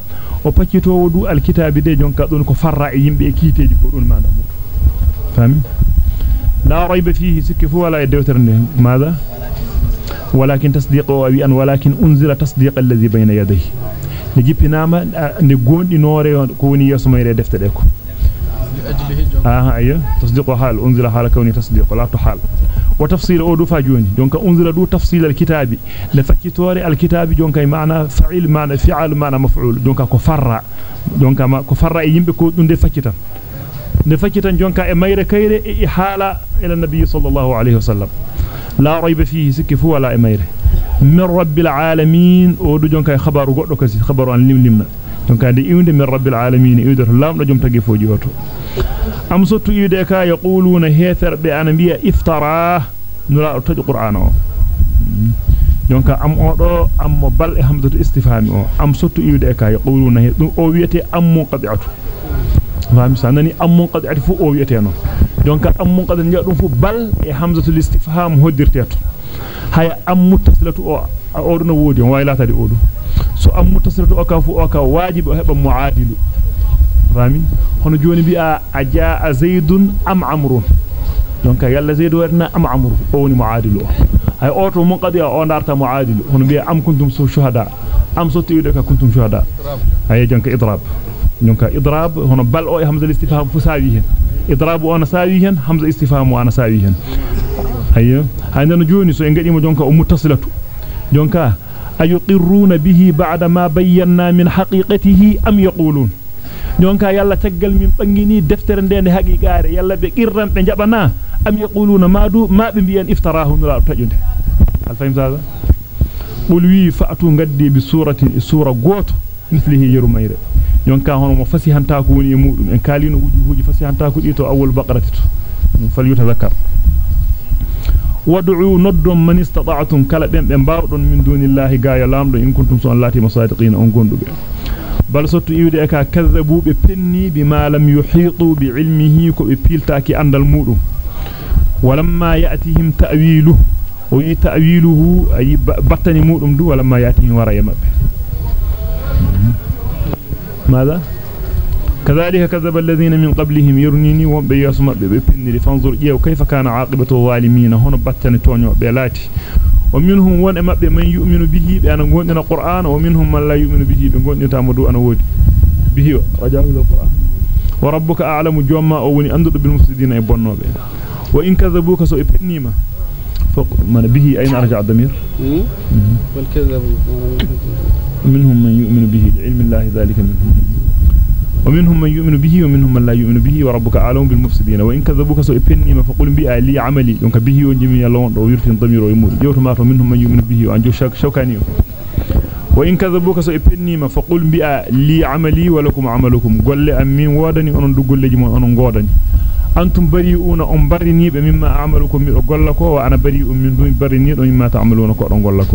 وباكيتو دو الكتاب دي جونكا دون كو فرع يمبه كيتيجي كو دون مانا مو فاهم لا ريب فيه سكفو ولا يدوتر ماذا؟ ولكن تصديق أن ولكن أنزل تصديق الذي بين يديه. نجيبناما ني غوندينو كوني ياسو ميري دفته دي كو آه أيه تصديق حال أنزل حال كوني تصديق لا تحال. وتفصيل أو دفع جوني. دونك أنزل دو تفصيل الكتاب لفكتوري الكتاب دونك معنى فعيل معنى فعل معنى مفعول. دونك كفر دونك ما كفر يمبي كو دون فكتا. نفكتا دونك e mayre kayre e hala ila nabi sallallahu alayhi wasallam la rayba fihi sikifu wala e mayre min rabbil alamin o du jonka khabaru goddo kasi khabaru an limlimna donc ande iwde min rabbil alamin iwde to lamdo jom tagi foji oto am sottu iwde ka yaquluna heferbe ana biya iftara nura to qur'an o donc am o do am bal e hamzatu istifhami o am sottu iwde ka yaquluna dum o wiete am munqadi'atu fami sanani am munqadi'atu fu o wiete no donc am munqadi jaa dum fu bal e hamzatu istifham hoddirte to hay am muttasilatu o o do no wodi on waylata de o do so am mutasiratu o ka fu o ka wajibi o heba muadilu fami hono joni bi a ajaa zaidun am amrun donc yalla zaidu warna am amru o woni muadilu ay oto mun qadi o ndarta muadilu hono bi am kuntum su shuhada am so tiwde ka kuntum shuhada ay jonka idrab jonka idrab hono bal o e hamza istifham fu sawi hen idrab o na sawi hen hamza istifham o na sawi hen ayyo hayndano joni so en gadimo jonka o muttasilatu jonka أيقرون به بعد ما بينا من حقيقته أم يقولون jonka yalla taggal min bangini deftere ndende haqiqare yalla be qirram be jabana am yaquluna madu ma be biyan iftarahu nura tajunde al fahim zaga qul wi fa'tu gaddi bi suratin sura goto mithlihi yurmayre jonka hono mo fasihanta ko woni e mudum en kalino wujuhuji fasihanta ko dito awwal baqarati to fal yutazakkar ben be bawdon min dunillahi gaaya lamdo in kuntum son lati masadiqina on gondube bal sottu iwde ka kazzabu be penni bima lam yuhitu bi ilmihi ko be piltaaki andal mudum walamma ya'tihim ta'wiluhu o yi ta'wiluhu ay battani mudum du walamma ya'tihim waraya mabbe ماذا كذلك كذب الذين من قبلهم يرنيني وبياسم ببني فانظر إيه وكيف كان عاقبة الظالمين. هنا بطن تونيو بلاتي ومنهم وان مبه من يؤمن به بأن غوندنا القرآن ومنهم من لا يؤمن به بغوندنا تامدو أنا ودي به. رجاء إلى القرآن. وربك أعلم جوما أو وني أندد بالمفسدين يبنوا به وإن كذبوك سو إبنيما من به أين أرجع الضمير؟ والكذب. منهم من يؤمن به لعلم الله ذلك منهم. ومنهم من يؤمن به ومنهم من لا يؤمن به وربك أعلم بالمفسدين. وإن كذبوك سو إبني ما فقل بي لي عملي. دونك به ونجمي يلون دو يرفين ضمير ويمور جوت ما منهم من يؤمن به وأنجو شك شوكاني. وإن كذبوك سو إبني ما فقل بي لي عملي ولكم عملكم. قل أمين ودني أن دو قل جمون أن غودني أنتم بريئون أم برني بمما أعملكم. من أقول وأنا بريء من دون برني مما تعملون كو أقول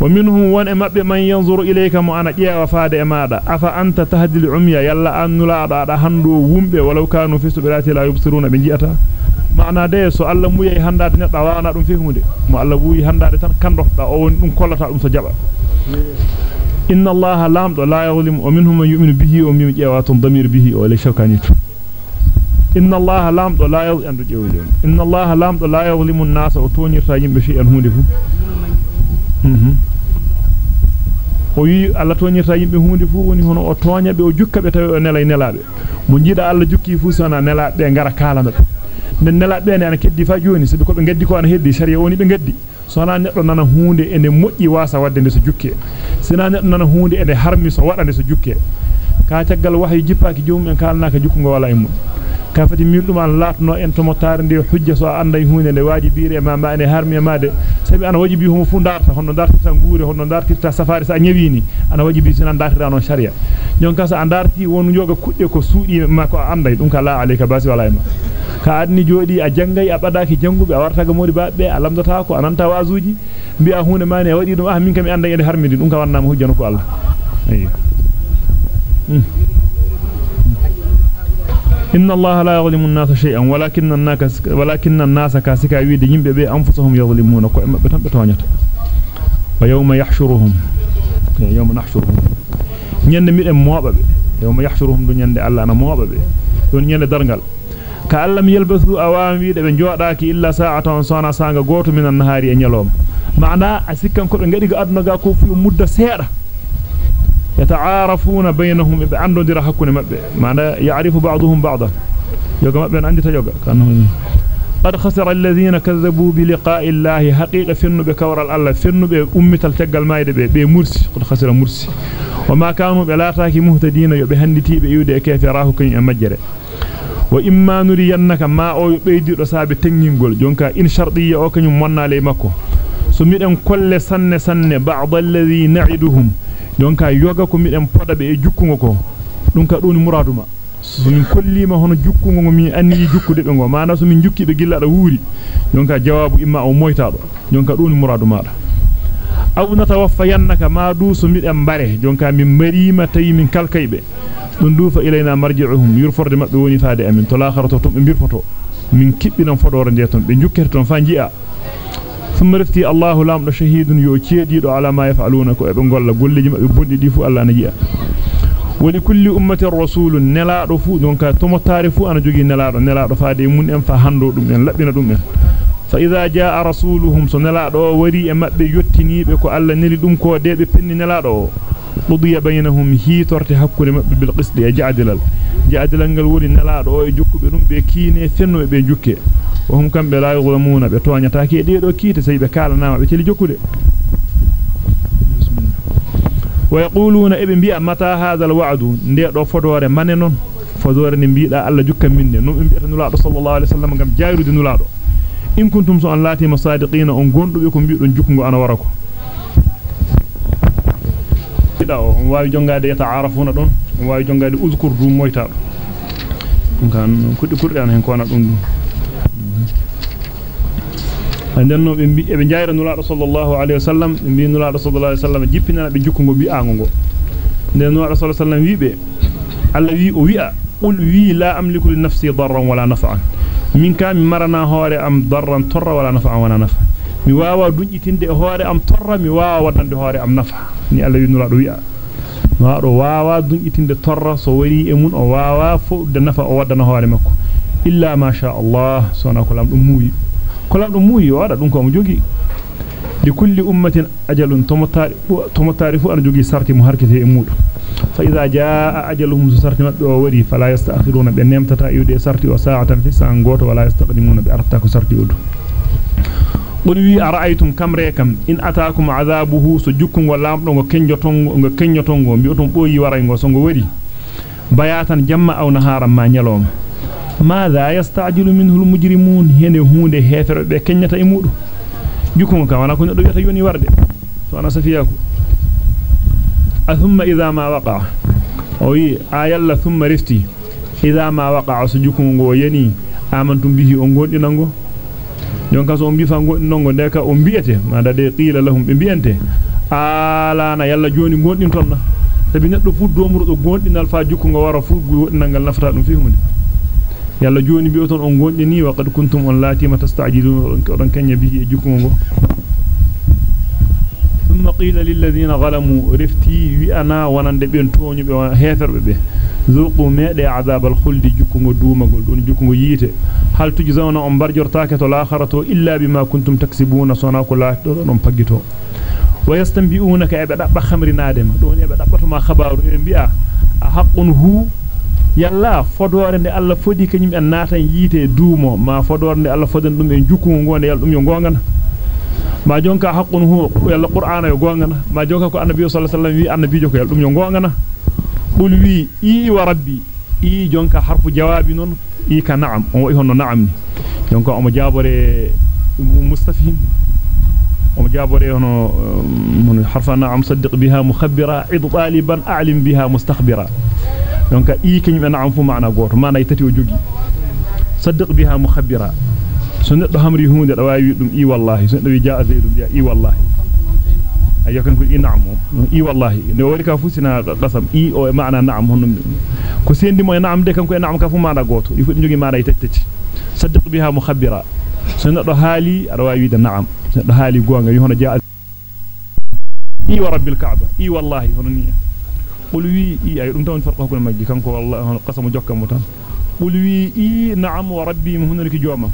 ومنهم وان امب من ينظر إليك ما أنا جاء وفاد إمادا. اف أنت تهدي العميا يلا أن لا دا هاندو ومبه ولو كانوا في سبرات لا يبصرون بنجيتا معنى ده سو الله موي هاندار ندا وأنا دون في هوندي ما الله بوي هاندار تان كان دوخدا أو دون كولتا دون سو جابا إن الله لا يظلم ومنهم من يؤمن به ومن جاءت ضمير به أو لشكاني إن الله لامد لا يظلم إن الله لامد لا يظلم الناس أو تونير تاجم بشيء أنهم o wi alla toñirta yimbe hunde fu woni hono o tonya be o jukka be tawi o nelay nelabe mo jida alla jukki fu sona nelabe ngara kalanda be den nelabe ne ana keddi fa joni sabi ko be gaddi ko ana heddi sharia woni nde jukke sina neddo nana hunde ende harmi so wadande so jukke ka taggal wahyi jippaaki joomum en e an latno en to motare nde hujja so anda hunde nde waji biire ma ma ene harmi maade sabi ana wajibi homo fu darta honno dartirta nguure honno dartirta safari sa nyewini ana wajibi sinan dartira non sharia jonka sa andarti wonu joga kudde ko suudi ma ko anday dum ka la alayka basi wala ma ka adni jodi a jangay a badaki jangube a warta ga modi babbe a lamdata ko ananta wazuji bi'a hunde mane wadi dum ah min kam anda ende harmidi dum ka wannama hujjano ko Allah ayyo إن الله لا يظلم الناس شيئا ولكن الناس ولكن الناس كاسكا ويد يمبه بي انفسهم يظلمون be toñata ويوم يحشرهم يوم نحشرهم ñande mi dem mooba be yawma yahshuruhum du ñande alla ana mooba be don ñande dargal ka allam yalbasu awami de be jodaaki illa sa'atan sana sanga goto minan nahari e nyalom maana asikkan ko be ngadi ga aduna ga ko fu mudda seeda يتعارفون بينهم بأندون دي رحكون مبه معنى يعرف بعضهم بعضا. يوغا مبه عندي تجوغا كأنهم قد خسر الذين كذبوا بلقاء الله. حقيقة فنو بكور الله. فنو بأمة التقل مايد بي. مرسي. قد خسر مرسي. وما كانوا بلاتاك مهتدين. يبهندتي بيودي كيف يراه كن يمجر وإما نرينك ما أو بيدي رساب تنجنغول جونكا إن شرطية أو كن يمنا لي مكو. سميرن كل سنة سنة بعض الذي نعدهم. Donc yoga ko miden poda be e ko dum ka doni muraduma so min kollima hono jukkungo ngo mi anni jukkude be ngo mana so min jukki be gilla da wuuri donc jawabu imma o moytaado donc doni muraduma da aw natawaffayannaka ma du so miden bare donc min marima tayi min kalkaybe dum du fa ilayna marji'uhum yurforde mabbe woni faade amin to lakharatu tum be birfoto min kibbinan fodore de be jukkete ton fa ji'a ثم رفتي الله لام شهيد تشيديدو على ما يفعلون كو ابن غولا غولجي مبه بودي دي فو الله نجيا ولكل امه رسول نلاادو فو دونك تومو تعرفوا أنا جوغي نلاادو نلاادو فادي مون ان فا هاندو دوم en labbina dum en فاذا جاء رسولهم سنلاادو وري e mabbe yottinibe ko Allah neli dum ko de be penni nelaado qudiya bainahum hi torte hakkude mabbe bil qist ya ja'dilal ja'dilal ngal woni nelaado o e jokkube dum be وهم كم بلا يظلمون بطوان يتاكي دي دو كيت سيبه كالنا وبتلي جوكولي. ويقولون إبن بيئة متى هذا الوعد؟ ندير دو فدور مننون فدور نبيئة ألا جوكا مني نم انبيئة نولاد صلى الله عليه وسلم قم جايرو دي نولادو إن كنتم سؤال لاتي مصادقين أن قندو يكم بيئة جوكم أنا وراكو waay jongade yataarafuna don waay jongade uzkur du moytar kan kudi kurdan hen kona dum andenno be bi be jaayra nulaado sallallahu alaihi wasallam be bi nulaado sallallahu alaihi wasallam jippina be jukkungo bi aango ngo den nulaado sallallahu alaihi wasallam wiibe alla wi o wi'a qul wi la amliku li nafsi darran wala naf'an min ka mi marana hoore am darran torra wala naf'an wala naf'a mi waawa dunjitinde hoore am torra mi waawa wadande hoore am nafa ni alla wi nulaado wi'a waado waawa dunjitinde torra so wari e mun o waawa fu de nafa o wadana hoore makko illa ma sha Allah sona ko lam dum muuyi kolam dum muuyi wada dum ko mo jogi li kulli ummatin ajalun tomotari tomotari fu an jogi sarti mu harkete e mudu fa idha jaa ajaluhum sarti mabbe o wari fala yasta'khiruna be nemtata yude sarti o sa'atan fi sa'an goto wala yastaqdimuna be arta ko sarti udu qul wi ara'aytum kamre kam in ataakum azabuhu so jukkungo lamdo ngo kenjotongo ngo kenjotongo bi'otum boyi waray ngo so ngo wari bayatan jamma aw naharan ma nyaloma hene hunde hefere be kenyata e mudu jukkungo kam wana ko do wiata yoni warde so ana safiyaku athumma idha ma waqa o wi ayalla thumma rifti idha ma waqa so jukkungo yani amantum bihi on gondinango jonka so on bi fa gondinango deka on biete ma dade qila lahum be biente ala na yalla joni gondin tonna sabi neddo fu domru do gondinal fa jukkungo wara fu gondinal nafata dum fi hunde yalla joni bi on gondini wa qad kuntum on latima tastajilun on kanya bihi jukkungo ثم قيل للذين ظلموا رفتي وأنا ونande ben toñu be heferbe be zuqu mede azab al khuld jukungo duumagol don jukungo yite hal tujzauna on barjortaake to l'akhirato illa bima kuntum taksibuna sona ko la don dabba khamrinadema don ebe dabbato ma khabaru e bi'a a haqqun hu yalla fodore nde alla fodi kanyum en natan yite duumo ma fodore nde alla fodan dum en jukungo gonde yalla dum yo gongana ma jonka haqqun hu yalla qur'ana yo gongana ma jonka ko annabi sallallahu alaihi wasallam wi annabi jo ko yalla dum yo gongana qul wi i wa rabbi i jonka harfu jawabi non i ka na'am on wi hono na'am ni jonka o mo jabore mustafhim o jabore hono mon harfa na'am saddiq biha mukhabbira id taliban a'lim biha mustakhbira jonka i kanyum na'am fu maana goto maana tati o jogi saddiq biha mukhabbira so neddo hamri hunde da wawi dum i wallahi so neddo wi jaa zaidum ya i wallahi ayo kan ko i na'am i wallahi ne wari ka fusina qasam i o maana na'am hono ko sendi mo na'am de kanko e na'am ka fu maana goto faut jogi maana tati saddiq biha mukhabbira so neddo haali ada wawi da na'am neddo haali gonga wi hono jaa i wa rabbil ka'ba i wallahi hono ni maggi kanko wallahi hono qasamu jokkam tan qul wi i na'am wa rabbi hunaliki joma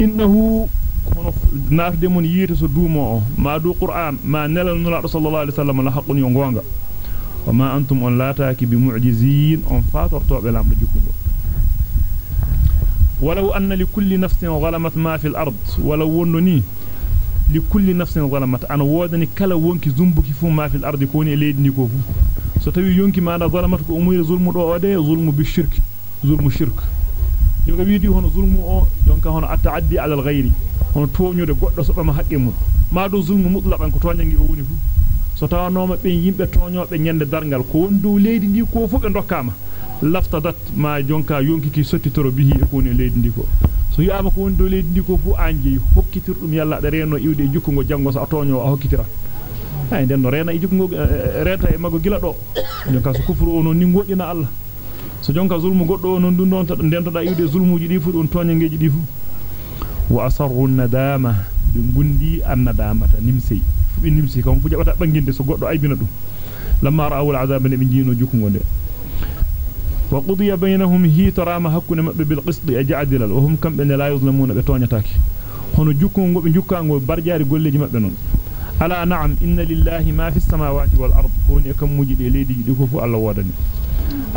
innahu kono naafde mon yiite so duumo o ma du qur'an ma nelal nula sallallahu alaihi wasallam la haqqun yo gonga wa ma antum on laataaki bi mu'jizin on faatortobe lamdo jukungo ولو أن لكل نفس ظلمت ما في الأرض ولو ونني لكل نفس ظلمت أنا وودني كلا وونكي زنبكي فو ما في الأرض كوني ليدني كوفو ستوي يونكي ما أنا ظلمت أمور ظلم دو أدي ظلم بالشرك ظلم الشرك yoga wiidi hono zulmu o donka hono ataddi ala al-ghayri hono toñude goddo so bama haqqe mun ma do zulmu mutlaqan ko toñangi o woni fu so tawanoma be yimbe toñobe nyande dargal ko wondu leydi ndi ko fu be dokkama laftadat ma jonka yonki ki sotti toro bihi e ko ne leydi ndi ko so yama ko wondu leydi ndi ko fu anje hokkitir dum yalla da reno iwde jukkungo jango so toño a hokkitira ay den no rena e jukkungo reta e mago gila do jonka so kufru ono ni godina Allah so jonka zulmu goddo non dun don dentoda iwde zulmuji di fu don toñangeji di fu wa asarru nadama dum gundi annadamata nimsey fu be nimsi kam fu jabata banginde so goddo aybina dum lamma ra'aw al'azaba ne be jino jukungo de wa qudiya bainahum hi tarama hakuna mabbe bil qist aj'adilal wa hum kam be la yuzlamuna be toñataaki hono jukungo be jukkango barjaari golleji mabbe non ألا نعم إن لله ما في السماوات والأرض. كون يكم مجد إليدي دكوف الله ودني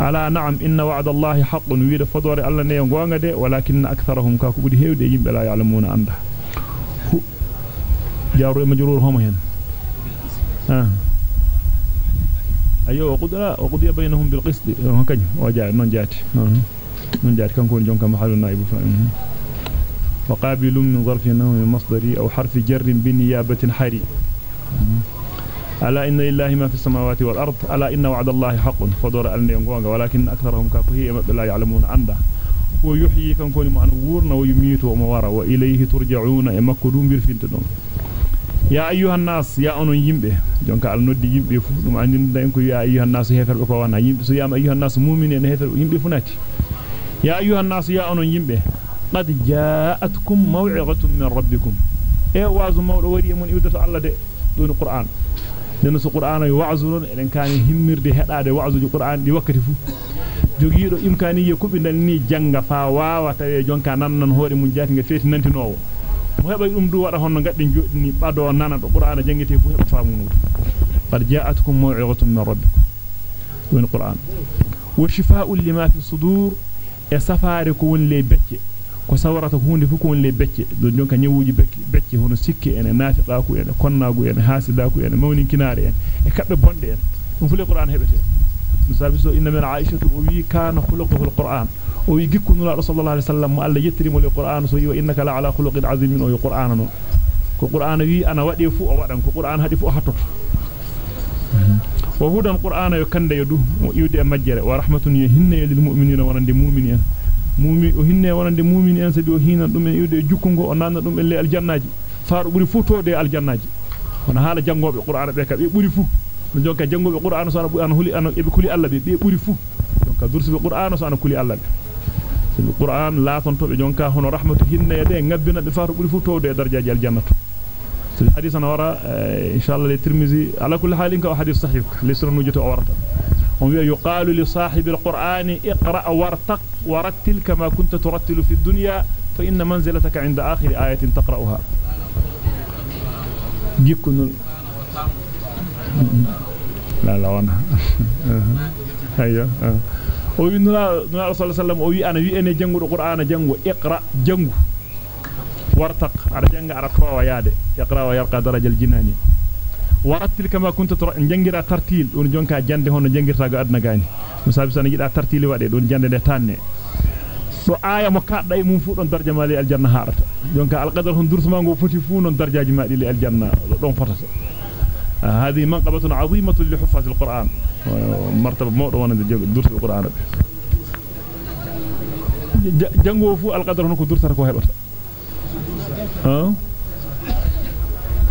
ألا نعم إن وعد الله حق. ويد فضور الله نيوان ولكن أكثرهم كاكبود هيو دي لا يعلمون عنده جارو مجرور هم هنا أيوة وقدرة وقدية بينهم بالقسط. هكذا وجاي من جات. من جات. كان كون جون كم حال النائب. فقابل من ظرف انه مصدري أو حرف جر بنيابة حري. ألا إن لله ما في السماوات والأرض ألا إن وعد الله حق. فدور ألني ينقوانغ ولكن أكثرهم كافهي لا يعلمون عنده. ويحيي كان كوني معنا ورنا ويميت وموارا وإليه ترجعون يمكدون بالفنتنون يا أيها الناس يا أنو يمبه جونك النودي يمبه فدوم عندنا دينكو يا أيها الناس هفر بكوانا يمبه سو يا أيها الناس مؤمنين هفر يمبه فناتي. يا أيها الناس يا أنو يمبه قد جاءتكم موعظة من ربكم. إيه وازو مولو وري من يودة الله دي. دون القرآن so qur'ana yo wa'zulun eden kani himmirde hedade wa'zuji qur'an di wakkati fu jogiido imkaniye kubindal ni janga fa waawa tawe jonka nannan hoore mun jaati nga feti nantinowo mo heba dum du wada honno gadden jodini bado nana do qur'ana jangete fu heba faamu mudu qad ja'atkum maw'izatun min rabbikum dun qur'an wa shifaa'un lima fi sudur e safaare ko won le becce ko sawarata hunde fu ko le becce do jonka nyewuji becce becce hono sikki en nafiqaku en konnagu en hasidaku en mawnin kinaare en e kabbe bonde en dum fule qur'an hebete musabi so inna min aishatu wi kana khuluquhu alquran o wi gikkunu la sallallahu alaihi wasallam mo alla yettirimo le qur'an so yi innaka la ala khuluqin azimin o yi qur'an no ko qur'an wi ana wadi fu o wadan ko qur'an hadi fu o hattoto wa hudan qur'ana yo kande yo du mo iwde e majjere wa rahmatun yahinna lil mu'minina wa nande mu'minin mumi o hinne wonande mumini en sadi o hinan dum en iwde jukkungo o nanna dum elle aljannaji faaru buri fu tode aljannaji wana hala jangobe qur'ana be ka be buri fu no jonka jangobe qur'ana so ana huli an e kuli alla be be buri fu jonka dursibe qur'ana so ana kuli alla be sabi qur'an la ton to be jonka hono rahmatu hinne yade ngabbina be faaru buri fu tode darjaaji aljannatu sabi hadith ana wara inshallah le tirmizi ala kulli halin ka hadith sahih lisra nujuto warta ويقال لصاحب القرآن اقرأ وارتق ورتل كما كنت ترتل في الدنيا فإن منزلتك عند آخر آية تقرأها. لا لا وأنا. هيا أو ينا نبي صلى الله عليه وسلم أو أنا وي اني جانغو القرآن جانغو اقرأ جانغو ورتق ار جانغ ار توا ياد اقرا ويرقى درجة الجناني warattil kama kunta jangira tartil don jonka jande hono jangirta go adna gani musabi sana yida tartili wade don jande de tanne so aya mo kadda e mum fu don darja mali aljanna harata jonka alqadar hon dursuma go foti fu non darjaaji madi li aljanna don fotata هذه منقبة عظيمة لحفاظ القرآن مرتبة موضوع وأنا درس القرآن جنگو فو القدر هنكو درسة كو هبتا آه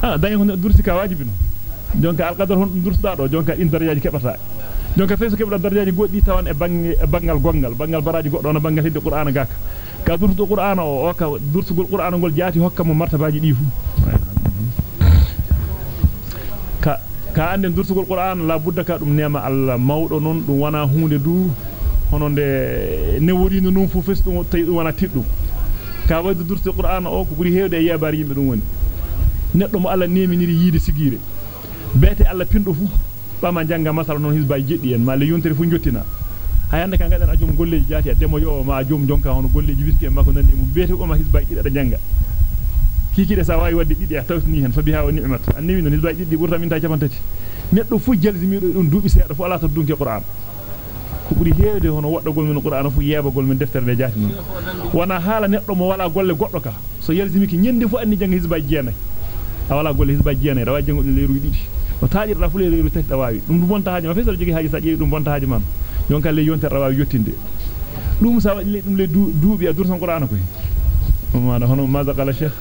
آه داي هون درسي كا واجبينو jonka alqadar hon dursuda do jonka din darajaaji kebata jonka feeso kebda darajaaji goddi tawan e bangi e bangal gongal bangal baraji goddo na bangal hidde qur'ana gaka ka dursu qur'ana o o ka dursugol qur'ana gol jaati hokka mo martabaji di fu ka ka ande dursugol qur'ana la budda ka dum nema alla mawdo non dum wana hunde du hono de ne wori no non fu fes dum tay dum wana tiddum ka wadde dursu qur'ana o ko buri heewde e yabari yimbe dum woni neddo mo alla neminiri yide sigire bete alla pindo fu bama janga masala non hisba jeddi en male yontere fu jottina hayande kan gadan ajum golleji jati demo yo ma ajum jonka hono golleji biski en mako nandi mum bete o ma hisba dida da janga kikide sa wawi wadde didi tawtini hen fabi ha wa ni'mat annabi non hisba didi burta min ta capantati neddo fu jalzimi do dum dubi seeda fu ala to dunke qur'an ko buri heewde hono waddagol min qur'an fu yebagol min deftere de jati non wana hala neddo mo wala golle goddo ka so yalzimi ki nyende fu anni janga hisba jeenay a golle hisba jeenay rawa jango leeru didi o taadirda fu leeru tati dawawi dum dum bonta haaji ma fesal jogi haaji sa jeewi dum bonta haaji man jonka le yonter dawawi yottinde dum sa wadi le dum le duubi a dursan qur'ana koy ma hono ma qala sheikh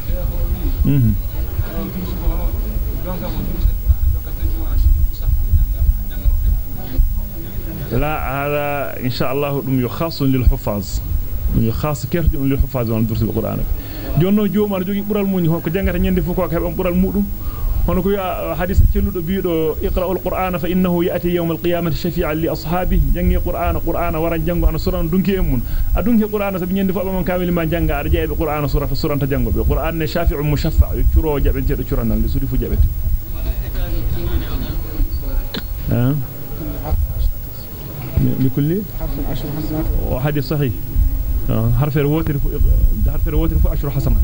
mhm لا هذا إن شاء الله دم يخص للحفاظ يخص كيف دم للحفاظ وان درس القرآن jonno joomar jogi bural mun ko jangata nyande fu ko hebam bural mudum هنا كوي حديث تلود بيدو اقرأ القرآن فإنه يأتي يوم القيامة شفيعا لأصحابه جنج القرآن القرآن ورا جنج أنا سورة دونك يمون أدونك القرآن سبني ندفع من كامل ما جنج أرجع بقرآن سورة في سورة تجنج بقرآن شافع مشفع يشرو جبنتي يشرونا لسوري فجبت لكل حرف عشر حسنات وحديث صحيح حرف الوتر حرف الوتر في عشر حسنات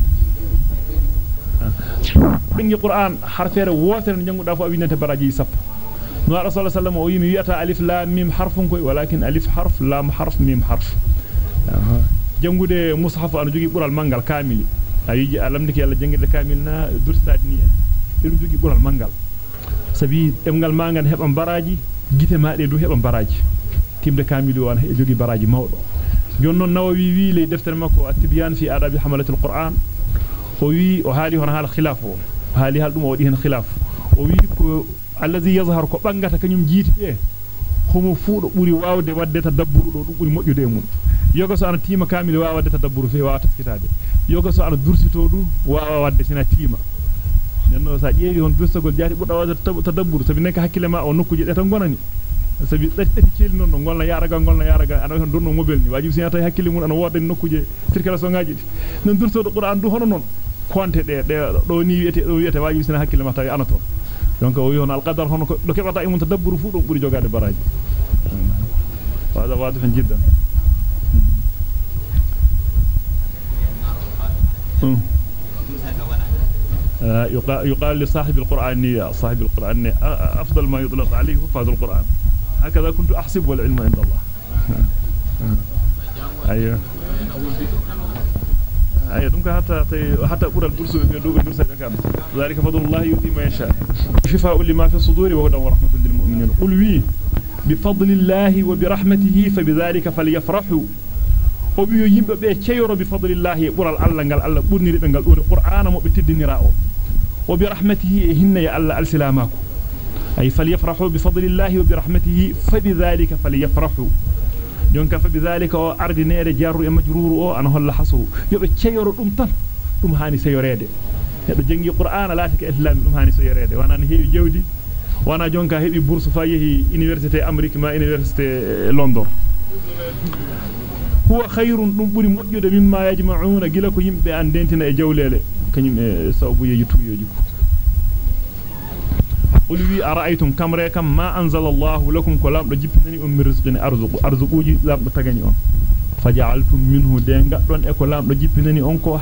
bingi qur'an harfere wotere janguda fu awinante baraji sappo no rasul sallallahu alaihi wasallam wiyata alif lam mim harfun koy walakin alif harf lam harf mim harf jangude mushaf anu jogi bural mangal kamili ayiji alamdiki yalla jangirde kamil na durstadi ni en jogi bural mangal sabi demgal mangal heban baraji gite maade du heban baraji timde kamili wan e jogi baraji mawdo jonnon nawawi wi le deftere makko at-tibyan fi adabi hamalatul qur'an khilaf o wi ko allazi yazhar ko bangata kanyum jiiti be homo fuudo buri waawde wadde tadabburu do dum buri mojjude mun yoga so ana tiima kamil waawa wadde tadabburu fe waawa taskitaade yoga so ana dursito du waawa wadde sina tiima nenno sa jeewi hon dursagol jaati budda wadde tadabburu sabi nek hakkile ma o nokkuje de tan gonani sabi dati dati celi non ngolna yaraga ngolna yaraga ana hon donno mobile ni wajibi sina tay hakkile mun ana wodde nokkuje circulation ngaaji non dursodo qur'an du hono non konte de de do ni wiete do wiete wajibi sina hakkile ma tawi ana ton donc o yon al qadar hono ko do kebata e mun tadabburu fu do buri jogade baraji هذا واضح جدا يقال لصاحب القرآن صاحب القرآن أفضل ما يطلق عليه حفاظ القرآن هكذا كنت أحسب والعلم عند الله. أيوه. أيوه دونك حتى حتى قرأ البرس بدوغ البرس كان. ذلك فضل الله يؤتي ما يشاء. شفاء لما في الصدور وهدى ورحمة للمؤمنين. قل وي بفضل الله وبرحمته فبذلك فليفرحوا. o biyo yimbe be ceyoro bi fadlillahi bural alla ngal alla burniri be ngal don qur'ana mo be teddinira o alsilamako bi dhalika o ardinere jarru e majruru o an holla hasru yobe ceyoro dum tan dum hani seyorede hebe jangi qur'ana lati ka islam dum hani seyorede wana ne heewi jawdi wana jonka hebi bourse fa yehi université amérique ma université london huwa khayrun dum buri mojjude mimma yajma'una gila ko yimbe an dentina e jawlele kanyum e sawbu yeji tuyoji ko wi ara'aytum kamre kam ma anzala Allahu lakum ko lamdo jippinani on min rizqin arzuqu arzuquji lamdo tagani on faja'altum minhu de gaddon e ko lamdo jippinani on ko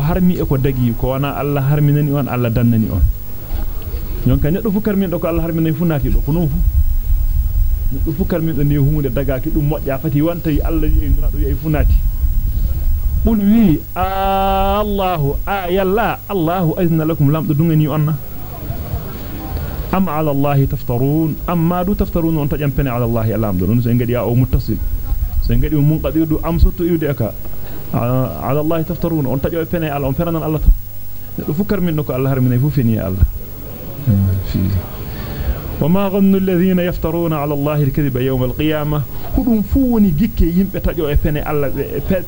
harmi e ko dagi ko wana Allah harminani on Allah dannani on nyonka neddo fukar min do ko Allah harminani funati do ko non fu neddo fukar min do ne hunde dagaaki dum modja fati wanta yi Allah yi ngana do yi funati qul wi Allahu ayalla Allahu azna lakum lamdo dungani onna taftarun on tajam pene ala Allah lamdo non so ngadi ya o muttasil so ngadi mun qadidu am sotto iwde aka ala Allah taftarun on tajo pene ala on peranan Allah neddo fukar min ko Allah harminay fu fini Allah fi وما ظن الذين يفترون على الله الكذب يوم القيامة كدوم فوني جيكي يمبه تاجو e pene alla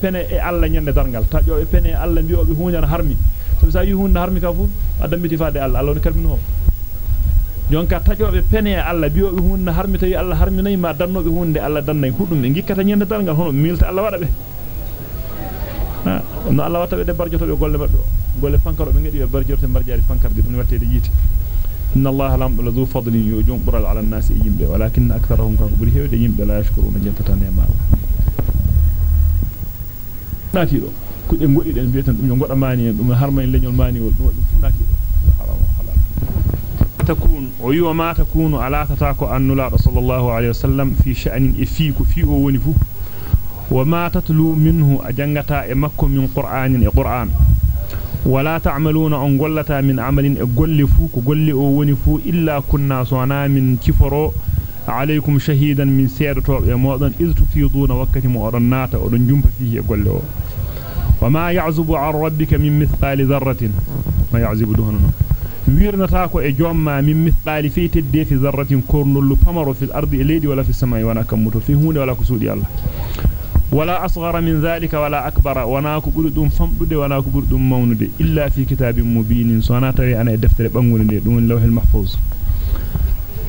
pene e alla nyande dargal taajo e pene alla biyobe hunyana harmi so sa yi hunna harmi ka fu adambiti faade alla Allah on kalmino jonka tajobe pene e alla biyobe hunna harmi tawi alla harmi nay ma dannobe hunde alla dannay hudum be gikkata nyande dargal hono milta alla wada be no alla wata be de barjoto be golle mabbe golle fankaro be ngedi be barjorte marjaari fankarde dum wattede yiti إن الله لم ذو فضل يجون برال على الناس يجيب ولكن أكثرهم كانوا بريه يجيب لا يشكرون جنتان يا مال ناتي دو كودي ngodi den biatan dum ngoda mani dum harmay leñol mani wol dum fu nati do تكون ويو ما تكون على تتاكو أن لا صلى الله عليه وسلم في شأن إفيك في أونفه وما تتلو منه أجنغتا إمك من قرآن إقرآن ولا تعملون أن قلتا من عمل إقلفوك قل أونفو إلا كنا صنا من كفرو. عليكم شهيدا من سير طوب يموضا إذ تفيضون وقت مؤرنات أرنجم فيه إقلوه وما يعزب عن ربك من مثقال ذرة. ما يعزب دهنه wirnata ko e jomma min mithqali fi tedde fi dharratin kornul pamaro fil ardi leydi wala fi samai wana kamuto fi hunde wala ko sudi Allah ولا أصغر من ذلك ولا أكبر وناك بردم فمدد وناك بردم مولد إلا في كتاب مبين صناتي أنا دفتر بانغول دون لوح المحفوظ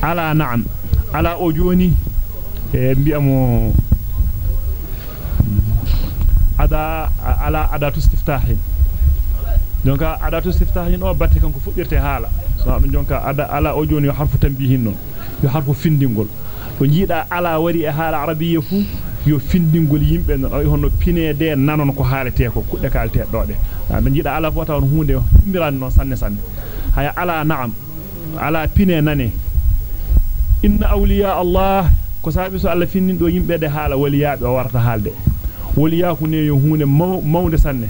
على نعم على أجوني بيأمو ada ala adatu istiftahin jonka adatu istiftahin o batte kanko fudirte hala so dum jonka ada ala o joni yo harfu tanbihin non yo harfu findingol ko jiida ala wari e hala arabiyya fu yo findingol yimbe non ay hono pinede nanon ko haalete ko kudde kalte dode be jiida ala fota on hunde himbiran non sanne sanne haya ala na'am ala pine nane inna awliya allah ko sabi so alla finnin do yimbe de hala waliyaabe warta halde waliyaaku ne yo hunde mawnde sanne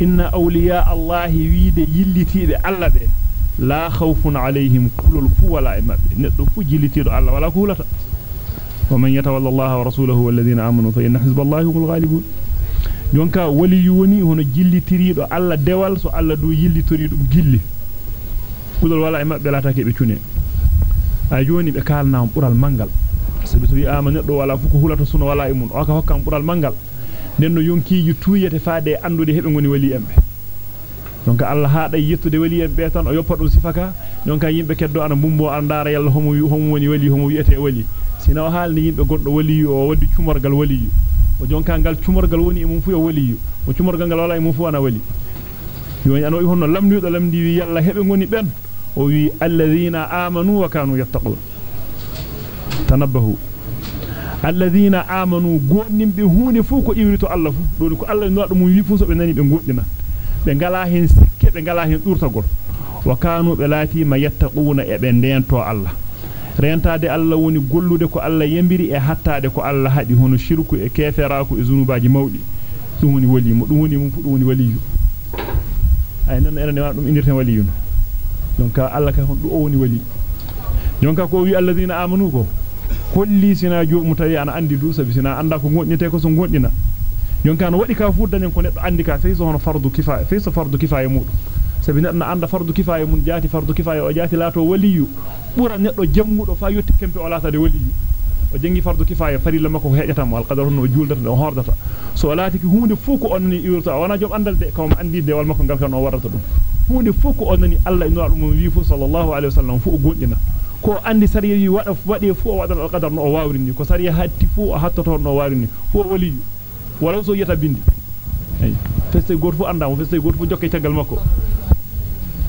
inna awliya allah wiide yillitibe alla be la khawfun alayhim kulul fu wala mabbe neddo fu jillitido alla wala ko hulata wa man yatawalla allah wa rasulahu walladhina amanu fa inna hizballahi humul ghalibun yonka wali woni hono jillitirido alla dewal so alla do yillitori dum gilli kulul wala mabbe lata ke be cune ay joni be kalna on bural mangal sabi so wi ama neddo wala fu ko hulata suno wala e mun o ka hokkam bural mangal nenno yonkiji tuyete faade andude hebe ngoni wali embe donc Allah haada yettude wali embe tan o yoppa dum sifaka donc yimbe keddo ana bumbo andara yalla homo homo woni wali homo wiete wali sina o haalni yimbe goddo wali o waddi cumorgal wali o jonka gal cumorgal woni e mum fu o wali o cumorgal gal wala e mum fu ana wali yoni ano honno lamdido lamdi wi yalla hebe ngoni ben o wi alladhina amanu wa kanu yattaqun tanabbahu alladhina amanu gonimbe huunde fu ko iwrito Allah fu do ko Allah no dum wi fu so be nani be goddina be ngala hen sikke be ngala hen durtagol wa kanu be lati ma yattaquna e be ndento Allah rentade Allah woni gollude ko Allah yembiri e hattade ko Allah hadi hono shirku e keferaku e zunubaji mawdi dum woni wali mo dum woni mum fu dum woni waliyu ay non enen ma dum indirten waliyun donc Allah ka hon du o woni wali jonka ko wi alladhina amanu ko holli sina joomu tawi ana andi du sabi sina anda ko ngonnite ko so ngondina jonka no wadi ka fu danen ko neddo andi ka fay so hono fardu kifaya fay so fardu kifaya mudum sabi neddo anda fardu kifaya mun jaati fardu kifaya o jaati laato waliyu bura neddo jammudo fa yotti kempe o laata de waliyu o jengi fardu kifaya farilla makko ko hejata mo al qadar no juldata do hordata so laati ki hunde fu ko onni iwrta wana jom andal de kawm andi de wal makko gal kan o warata dum hunde fu ko ino dum wi fu sallallahu alaihi wasallam fu gondina ko andi sariya yi wada wadi fu o wadal al qadar no wawrini ko sariya hatti fu o hattoto no wawrini fu waliyu wala so yeta bindi ay feste goto fu anda feste goto fu jokke tagal makko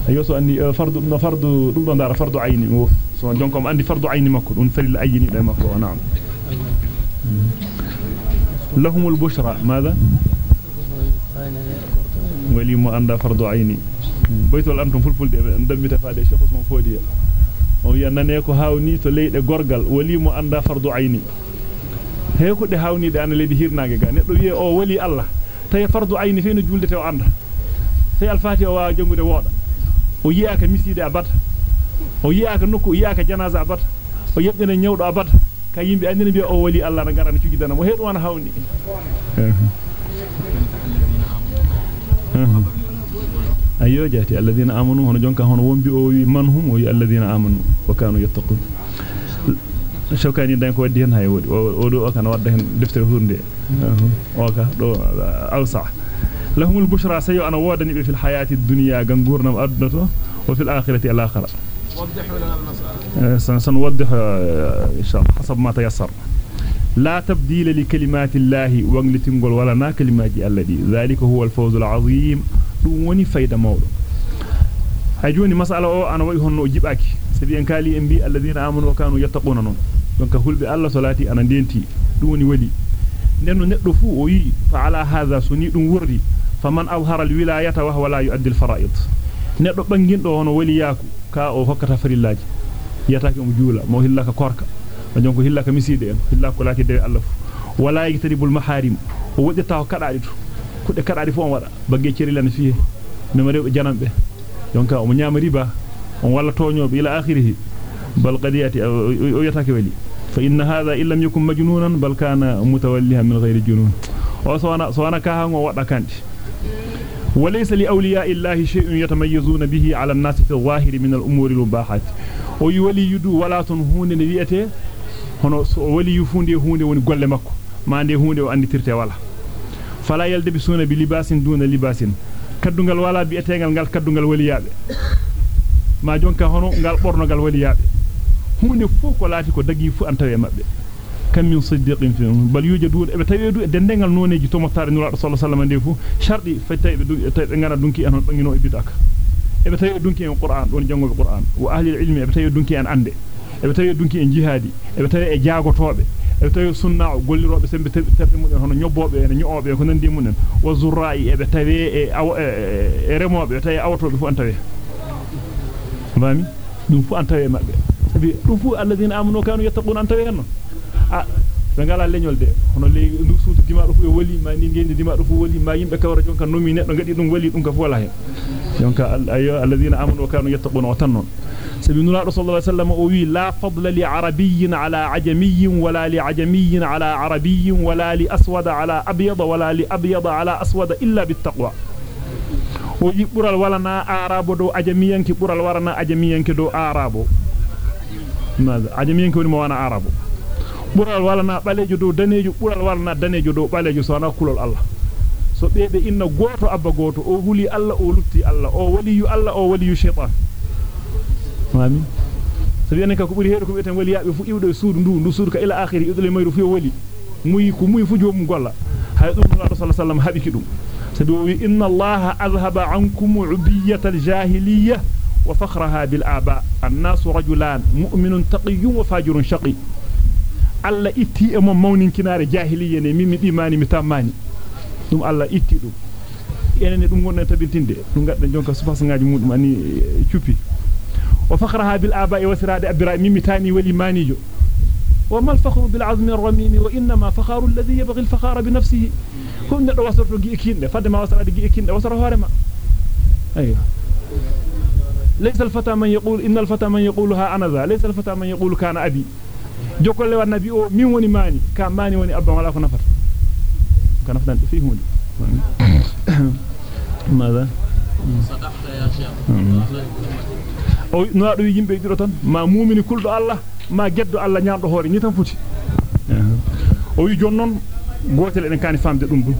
ayo so andi fardu no fardu dum do dara fardu ayni mo so jonkom andi fardu ayni makko dum faril ayni de makko na'am lahumul bushra ماذا ولي mo anda fardu ayni baytol antum fulfulde be dambita faade cheikh Ousmane Fodiya o wiya nane ko hawni to leyde gorgal wali mo anda fardu ayni he ko de hawni de an leydi hirnaage ga neddo wiye o wali Allah tay fardu ayni fe no juldete o anda fe al-fatiha wa jangude woda o yi'aka miside abata o yi'aka nokku yi'aka janaza abata o yebbina nyawdo abata ka yimbe andina biya o wali Allah na garana cugidana mo heedo wana hawni ايو جاتي. الذين آمنوا هن جونكا هن وومبي أو وي من هم الذين آمنوا وكانوا يتقون. شوكاني دانكو ودي هن هاي ودي أو دو أو كان ودي دفتر هوندي اوكا دو أوسع. لهم البشرى سيو أنا ودني في الحياة الدنيا غنغورنا أدنته وفي الآخرة الآخرة. وضحوا لنا المسألة. إيه، سنوضح آه، إن شاء الله حسب ما تيسر. لا تبديل لكلمات الله وانلتنقل ولا ما كلمات الذي ذلك هو الفوز العظيم. دون فايدة مولو هجوني مسألة أو أنا وي هنو جيباكي سبي ان كالي ان بي الذين آمنوا وكانوا يتقون نون دونك هولبي الله صلاتي أنا دينتي دوني ولي ننو ندو فو وي فعلى هذا سني دون وردي فمن أظهر الولاية وهو لا يؤدي الفرائض neddo bangindo hono waliyaku ka o hokkata farillaji yataaki um juula mo hillaka korka. O jonko hillaka miside en hillaka laati de Allah fu wala yigtaribul maharim o wodita ko kadaadi to. Kudde kadaadi fu on wada bagge cerilan fiye no rewbe janambe jonka o nyaama riba on walla toñobe ila akhirih bal qadiyati o yataaki wali fa inna hadha illam yakun majnunan bal kana mutawallihan min ghayri junun o so wana so wana ka hango wada kanti وليس لأولياء الله شيء يتميزون به على الناس في الظاهر من الأمور المباحات ويولي يدو ولا تنهون نبيئته ولي يفوندي هوندي وني golle makko ma ande hunde o anditirte wala fala yaldabisuna bi libasin duna libasin kaddungal wala bi etengal gal kaddungal waliyabe ma jonka hono ngal bornogal waliyabe hunde fu ko laati ko dagi fu antawe mabbe kam min siddiqin fi bal yujadu e tawedu e dendengal noneji to moftare nura sallallahu alaihi wasallam ndefu shardi fay be tawi ngana dunki en hon bangino e bidaka e be tawi dunki en qur'an don jangobe qur'an wa ahli ilmi e be tawi dunki en ande e be tawi dunki en jihadi e be tawi e jaagotobe e tawi sunna gollirobe sembe terbe mun hono nyobbobe en nyoobe ko nandi mun wa zurra'i e be tawi e e remobe e tawi awtobe fu an tawi fami dum fu an tawi mabbe sabi dum fu alladhina amanu kanu yattaquna an tawi henno a be ngala leñol de hono le ndu suudu dimaado fu e wali ma ni ngendi dimaado fu wali ma yimbe kawra jonka nomi neddo ngadi dum wali dum ka fu wala hen jonka ayo alladhina amanu wa kanu yattaquna wa tannon sabi nulaado sallallahu alaihi wasallam o wi la fadla li arabiyyin ala ajamiyyin wala li ajamiyyin ala arabiyyin wala li aswada ala abyad wala li abyad ala aswada illa bit taqwa o yi bural wala na arabo do ajamiyanki bural warana ajamiyanki do arabo ajamiyanki woni mo wana arabo bural walana balejo do danejo bural walana danejo do balejo so na kulol Allah so bebe inna goto abba goto o huli Allah o lutti Allah o waliyu Allah o waliyu shaytan amin so biene ka ko buri heedo ko beten wali yaabe fu iwdo suudu ndu ndu suudu ka ila akhiri idole mayru fu wali muy ko muy fu jomum golla hay dum Allah sallallahu habiki dum sabi inna Allah azhaba ankum ubiyatal jahiliyyah wa fakhraha bil aba an-nas rajulan mu'minun alla itti e mom mawninkinaare jahiliya ne mimmi dimani mi tammani dum alla itti dum enen dum gonnen tabintinde dum gadda jonka sufas ngaaji mudum ani ciupi wa fakhraha bil aba'i wa sirade abira mimmi tani wali manijo وما الفخر بالعظم الرميم وإنما فخار الذي يبغي الفخار بنفسه كون ندو وصرتو جي اكين فدما وصرا جي اكين وصرا هورما أيوه ليس الفتى من يقول إن الفتى من يقولها أنا ذا ليس الفتى من يقول كان أبي جوكل لو النبي أو مين وني ماني كان ماني وني أبا ولا كنفر كنفر فيه هون ماذا صدقت يا شيخ o no do yimbe diro tan ma mu'mini kuldo Allah ma geddo Allah nyaamdo hoore ni tan futi o wi jonnon gotel en kani famde dum dum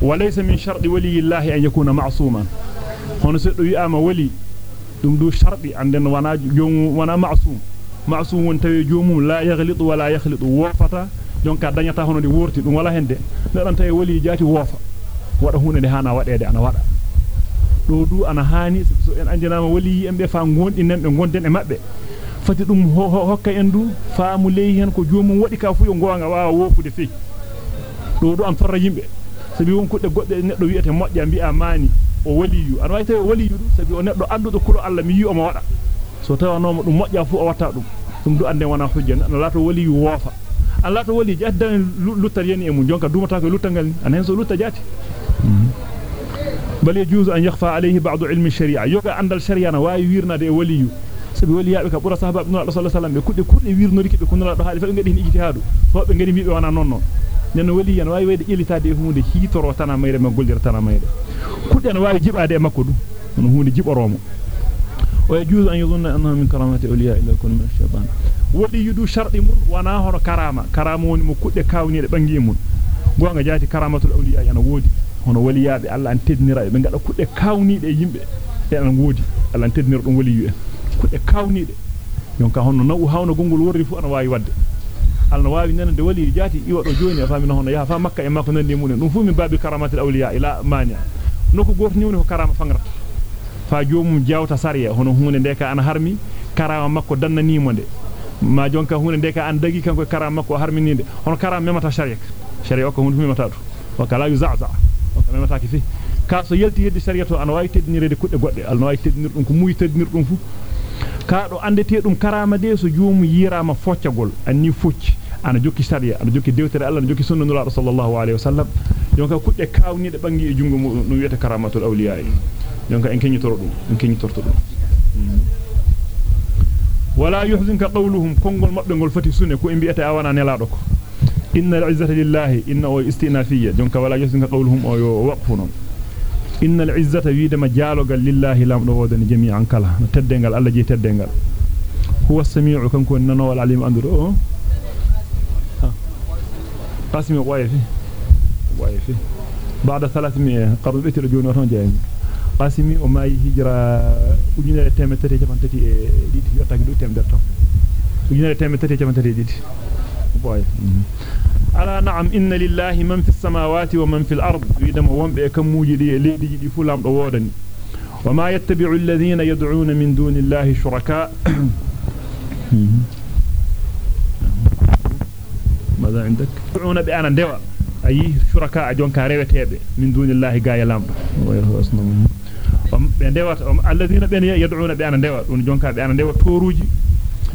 walaysa min sharti waliyillahi an yakuna ma'suman hono se do wi'ama wali dum du sharti anden wana joomu wana ma'sum معصوم تاي جوم لا يغلط ولا يخلط. وفتا دونك دانيتا هوندي وورتي دون ولا هند نان تاي ولي جاتي ووفا ودا هوندي هانا وادهدي أنا ودا. دو دو أنا هاني. سو إن انجناما ولي ام بي فا غوندي نيمبه غوندن اي ماببه فاتي دوم هوكا أندو. فامو لي هن كو جوم ودي كا فو غونغا وا ووفودي في. دو دو ان فر ييمبه سبي وون كودي غودي نيدو ويته موجيا بي اماني o waliyu arwayte waliyu sabi o neddo addo do kulo alla mi yi o ma wada so tawanoma dum modja fu o watta dum dum du ande wana hujja an lato waliyu wofa an lato wali jaddan luttar yani e mun jonka dumata ko luttangal an hen so lutta jati bal yajuzu an yakhfa alayhi ba'd ilmi ash-shari'a yoga andal shari'a na wayi wirnade e waliyu sabi waliyaabe ka bura sahaba ibn Allah sallallahu alaihi wasallam be kudde kudde wirnori kibe kunna do haali fa ngadi hin ijtihadu fo be ngadi bibe wana nonno nenno waliyan wayi wayde ilitaade e hunde hitoro tana mayre ma gollir tana mayre kudde na wawi jibade e makko du hono hunde jiboromo ويجوز أن يظن أنها من كرامات أولياء إلا يكون من الشيطان. ودي يدو شرط من وناهر كرامة. كرامون مكود كاوني لبنجيمون قوانا جاتي كرامة الأولياء. يعني ودي هنا ولياء بألا أن تدني رأي بنجال كود كاوني لأيين يعني ودي ألا أن تدني رأي ولي كود كاوني يونك هنا نو هاونا قنقل وري فوانا واي ود. ألا نواوي نانا دي ولي جاتي إيوة رجوني أفامنا هنا يهفا مكة إما كنا نديمون نفو من باب كرامات الأولياء. إلا مانع. نوكو قوف نيوني هو كرامة فنغرط fa jomum jawta sariya hono hunde ndeka ana harmi karama makko dannanimo de ma jonka hunde ndeka an dagi kanko karama makko harmininde hono karama memata sharia sharia ko hunde memata to wa kala yuzaza wa kala memata kifi ka so yelti heddi sharia to ana wawi teddinirede kudde godde alno wawi teddinir dum ko muy teddinir dum fu ka do andete dum karama de so joomu yirama foccagol anni focci ana jokki sharia ana jokki dewtere Allah ana jokki sunna nula sallallahu alaihi wasallam jonka kudde kawnide bangi e jungo mudum no wiyete karamatul awliya jonka en kenyitoro dum en kenyitorto dum wala yuhzinka qawluhum kongol mabbe gol fati sunne ko embiata awana nelado ko innal izzata lillahi inna wa istinafiyya jonka wala yuhzinka qawluhum o yo waqfunon innal izzata widama jalogal lillahi lamdo wodani jami'an kala teddengal Allah je teddengal huwa as-sami'u kanko nano wal alim andu o قاسم وايفي وايفي بعد 300 قرب بيتر جون وتون قاسمي o maayi hijra ujunere temettete capantati e didi yottaki du temder taw ujunere temettete capantati e didi boy ala na'am inna lillahi man fis samawati wa man fil ard widama wombe kam muuji di leediji di fu lamdo wodani وما يتبع الذين يدعون من دون الله شركاء ماذا عندك يدعون بأنا دوا أي شركاء جون كاريوتيبه من دون الله غاية لامدو ويرهو أصنامهم be dewata alladheena ben yad'una be ana dewa don jonka be ana dewa toruji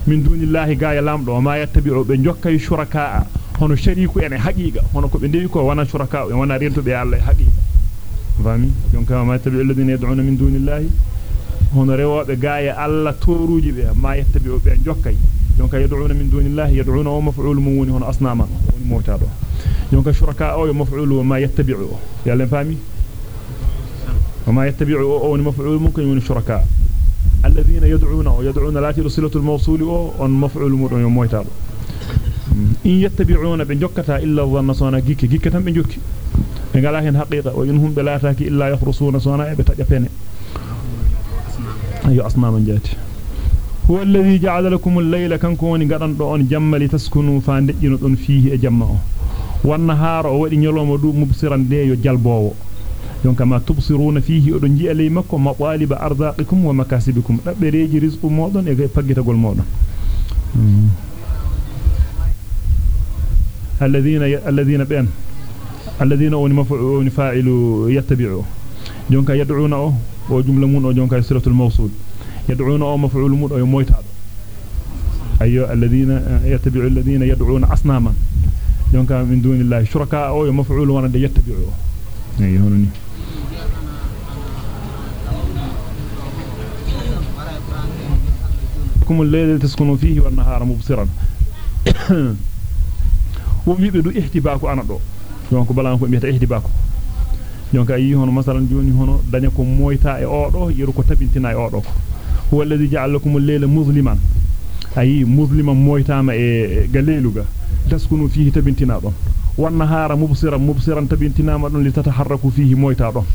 min dunillahi gaaya lamdo ma yattabi'u be jokkay shuraka hono shariku ene haqiqa hono ko be dewi ko wana shuraka e wana rento be Allah haqiqa fami jonka ma yattabi'u alladheena yad'una min dunillahi hono rewobe gaaya Allah toruji be ma yattabi'u be jokkay jonka yad'una min dunillahi yad'una wa maf'ul mun hono asnama woni motado jonka shuraka o maf'ul ma yattabi'u yalla fami وما يتبع أو مفعول ممكن من الشركاء الذين يدعون ويدعون لا تصلة الموصول أو مفعول يمويتال إن يتبعون بنجكتا إلا الظن صانا جيك جيك تم بنجك بنقال هن حقيقة. وإنهم بلاتاك إلا يخرصون صانا بتجفين أي أصناما جات هو الذي جعل لكم الليل كنكون قدن دون جم لتسكنوا فاندجن فيه أجمعه والنهار ودي نيلوم دو مبصرا دي جلبوه. Donc ma tubsiruna fihi odon ji'a ley makko maqaliba arzaqikum wa makasibikum dabbereji rizqu modon e paggitagol modon الذين الذين بين الذين اون مفعول فاعل يتبعوا. جونكا يدعون أو وجمله من أو جونكا سوره الموصول. يدعون أو مفعول مود أو مويتادو ايو الذين يتبع الذين يدعون أصناما. دونك من دون الله شركاء أو مفعول وأنا يتبعوا. أي هونني كم الليل تسكنوا فيه والنهار مبصرا وميبه دو احتباكو أنا دو دونك بلان ko biata ihtibako donc ayi hono masalan joni hono daña ko moyta e odo yeru ko tabintina e odo ko huwa alladhi ja'ala lakum al-layla muzliman ayi musliman moytama e galeluga taskunu fihi tabintina don wan nahara mubsiran mubsiran tabintinama don li tataharraku fihi moyta don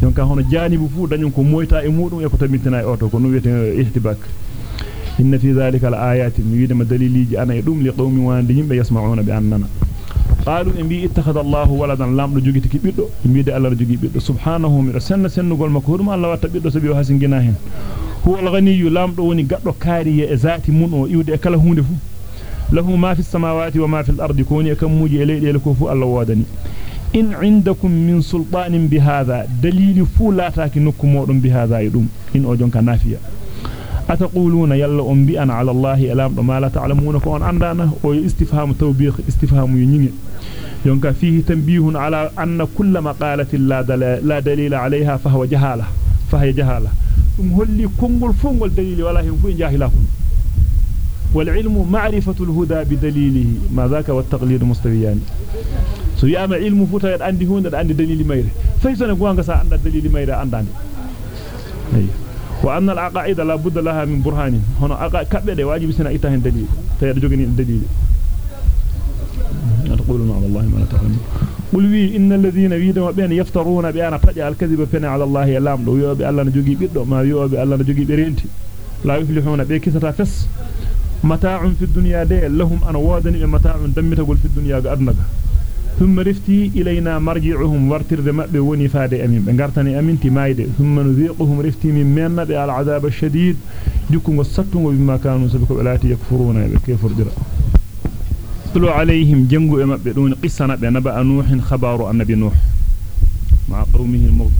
donc hono janibu fu dañon ko moyta e mudum e ko tabintina e oto ko no wiete ihtibak إن في ذلك الآيات ميدة مدليلي أنا يدوم لقوم واندهم يسمعون بأننا. قالوا إن بي اتخذ الله ولدا لام لجوجي تكبيرو ميدة الله لجوجي بيرو سبحانه ومير سن سن نقول مكهور ما الله تبيرو سبيو حسن جناهن. هو الغني لام لوني قدو كاري إزاتي منو. يودي أكله هونفو له ما في السماوات وما في الأرض. كوني كم موجي لكوفو الله وادني. إن عندكم من سلطان بهذا. دليل فولاتاك نكمورن بهذا يدوم. إن أجنك نافية. أتقولون يلا أنبئنا على الله ألام؟ ما لا تعلمون فأن عندنا؟ استفهام توبيخ استفهام ينيني ينكا فيه تنبيه على أن كل مقالة لا, لا دليل عليها فهو جهالة فهي جهالة. مهل لكم الفم والدليل ولا ينفون جاهله والعلم معرفة الهدى بدليله. ما ذاك والتقليد مستبيان سو ياما علم فوتا اندي هون اندي دليل ميري. فايزن غونغا سا عند دليل ميره عندي la budda laha min burhanin. Hono aqa kabbe de wajibi sina ita hen dalil. Tayado jogini dalil. تقولون على الله ما لا تعلمون قل وي ان الذين ويدوا بين يفترون بان فجا الكذب فنا على الله لام دو يوبي الله نجوغي بيدو ما يوبي الله نجوغي برينتي لا يفلحون به كستا فس متاع في الدنيا دي لهم أنا وادني متاع دمتغول في الدنيا غادنغا ثم رفتي إلينا مرجعهم وارتر ذمأ بوني فادي أمين بنقرتني أمين تمايد ثم نذيقهم رفتي من مينا العذاب الشديد جكم وستم وبما كانوا سبكم ألاتي يكفرون كيف ردرا سلو عليهم جنق أمأ بدون قصة نبأ نبأ نوح خبار عن نبي نوح مع قومه الموت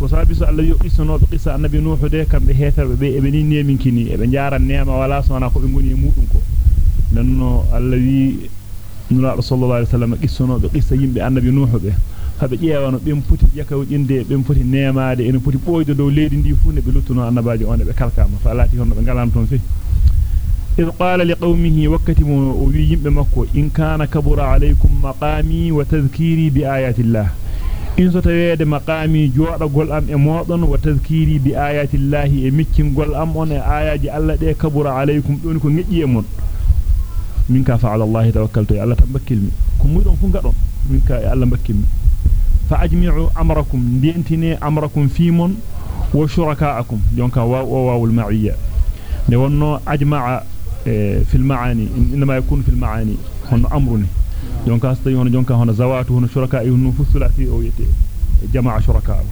كسابس الذي يقص نوب قصة عن نبي نوح ده كان بهيثر ببي ابنين نيمين كني ابن جار النيمة ولا سوانا خبين يموتنكو لأنه الذي e e e nura sallallahu alaihi wasallam qissono be qissa yimbe annabi nuhu be habe ƴeewano bem puti yakawjinde bem puti neemaade en puti boydo dow leedi ndi fu ne be luttuno annabaaji on be kalkama fa laati hono be ngalan ton fi إذ قال لقومه وكتم ويجيب مكو إن كان كبر عليكم مقامي وتذكيري بآيات الله إن ستويد مقامي جوعد قول أم إموضن وتذكيري بآيات الله إمكين قول أم أن آيات الله دي كبر عليكم دونكم نجيمون منك فعل الله توكلت يا الله تبكلمي كم ميدون فنغدون منك يا الله بكلمي فاجمعوا امركم دينتني امركم فيمون وشركاءكم دونك واو واو المعيه ne wonno ajma'a في المعاني انما يكون في المعاني هون امرني دونك استي هون جونكا هون زواتو هون شركاء هون فصلاتي أو يتي جماعة شركاء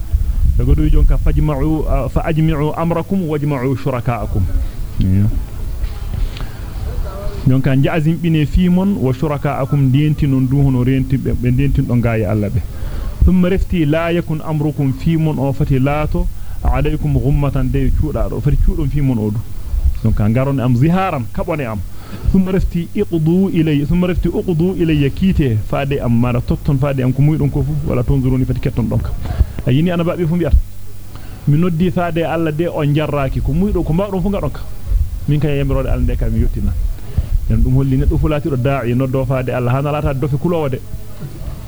دغدو جونكا فاجمعوا فاجمعوا امركم واجمعوا شركاءكم donc an jaazim bine fimon wa shurakaakum denti non du hono renti be denti don gaay alla be thumma rafti la yakun amrukum fimon o fati laato alaykum ghummatan de cuuda do fati cuudon fimon o du donc an garon am ziharan kabone am thumma rafti iqdu ilay thumma rafti uqdu ilay kite faade am mara totton faade am ko muydon ko fu wala tonzuruni fati ketton donc ayini ana baabe fu bi'at mi noddi faade alla de on jarraaki ko muydo ko mbawdon fu ngadonka min kay yamrode alla de kam yottina en dum holli neddo fulati do daa'i noddo faade Allah hanalata dofe kulowo de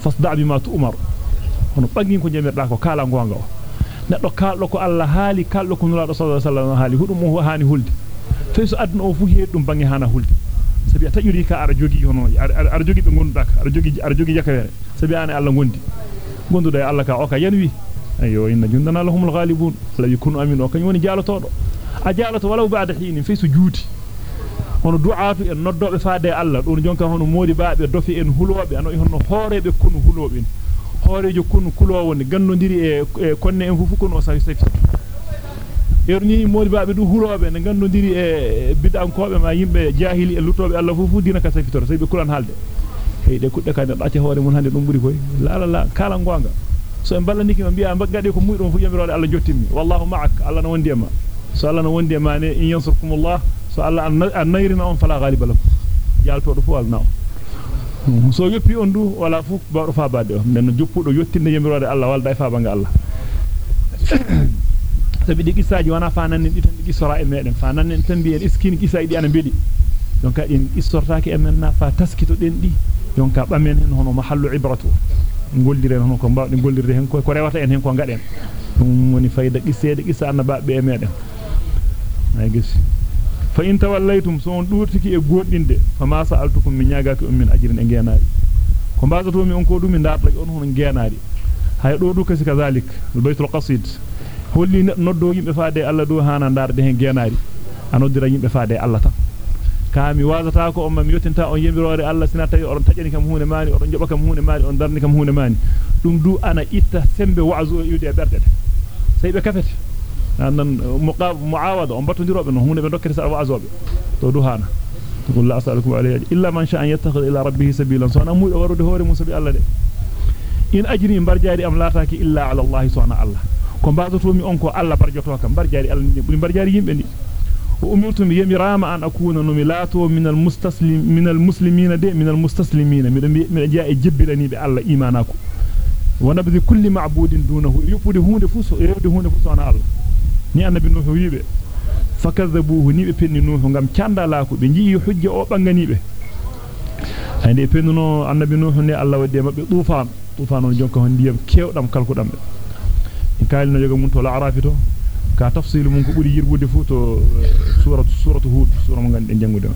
fasda bima tu'mar hono bagi ko jemerda ko kala gonga o neddo kaldo ko Allah haali kaldo ko nulaado sallallahu alaihi wasallam haali hudum mo haani hulde feeso aduna o fu heedum bangi hana hulde sabi tajuri ka ara jogi hono ara jogi be gonduda ka ara jogi ara jogi yakawere sabi ane Allah gondi gonduda e Allah ka o ka yanwi ayo inna jundana lahumul ghalibun la yakunu amin o kany woni jalotodo a jaloto walaw ba'da hin feeso juuti hono du'aatu en noddobe faade Allah don jonka hono modi baabe dofi en hulobe ano hono hoorebe kunu hulobe hoorejo kunu kulowo ne gandodiri e konne en fufu kono safi safi erni modi baabe du hulobe ne gandodiri e bidankobe ma yimbe jahili e lutobe Allah fufu dina ka safitor sabi kulan halde heyde kudde kande dacce hoore mun hande dum buri koy la la la kala gonga so en ballandiki ma bi'a gade ko muydon fu yamirode Allah jottinmi wallahu ma'ak Allah na wondi ma so Allah na wondi ma ne in yansurkumullah so Allah an nayrina on fala ghaliba lakum jalto do fu alna so yoppi on du wala fu bawdo fa badde o nen joppudo yottinde yamirode Allah walda e fa banga Allah sabi di qissaaji wana fa nan ni tan di qissora e meden fa nan en tambi en iskini qissaaji di ana bedi donc en issortaaki en men na fa taskito den di donc bamen hen hono mahallu ibratu goldiren hono ko mbawde goldirde hen ko ko rewata en hen ko gaden dum woni fayda qisseede qissa annabaabe e meden ay gisi durtiki e gondinde fa ma sa'altukum min nyagaaki um min ajrin e genaari ko mbazato mi on ko dum mi darda on hono genaari hay do du kasi kazalik albaytul qasid holli noddo yimbe faade alla do hana darde hen genaari anodira yimbe faade alla tan kaami wazata ko on mi yotinta on yembirore alla sina tawi on tajani kam huune mani on joba kam huune mani on darni kam huune mani dum du ana itta sembe wa'zu e yude berdede sey be kafete nan muawada on battondirobe no huune be dokkete sa wa'zobe to du hana qul la as'alukum alayhi illa man sha'a yattakhidha ila rabbih sabilan so na muudo warude hoore mun sabi alla de in ajri barjaari am laataaki illa ala allah subhanahu allah ko mbaadoto mi on ko alla barjoto kam barjaari alla ni barjaari yimbe ni وأمرتم يمرام أن أكون نملاتو من المستسلم من المسلمين دي من المستسلمين من جاء جبلني بالله إيمانكم ونبذ كل معبود دونه يفود هون فوسو يفود هون فوسو أنا الله ni annabi nuhu wiibe fakadhabuhu ni be penni nuhu ngam canda la ko be jii hujja o bangani be ande pennuno annabi nuhu ne Allah wadde mabbe tufan tufan on jonka hon ndiyam kewdam kalkudam be en kaalino joga mun to la arafito ka tafsil mun ko buri yirbude fu to suratu suratu hud sura mo gande jangude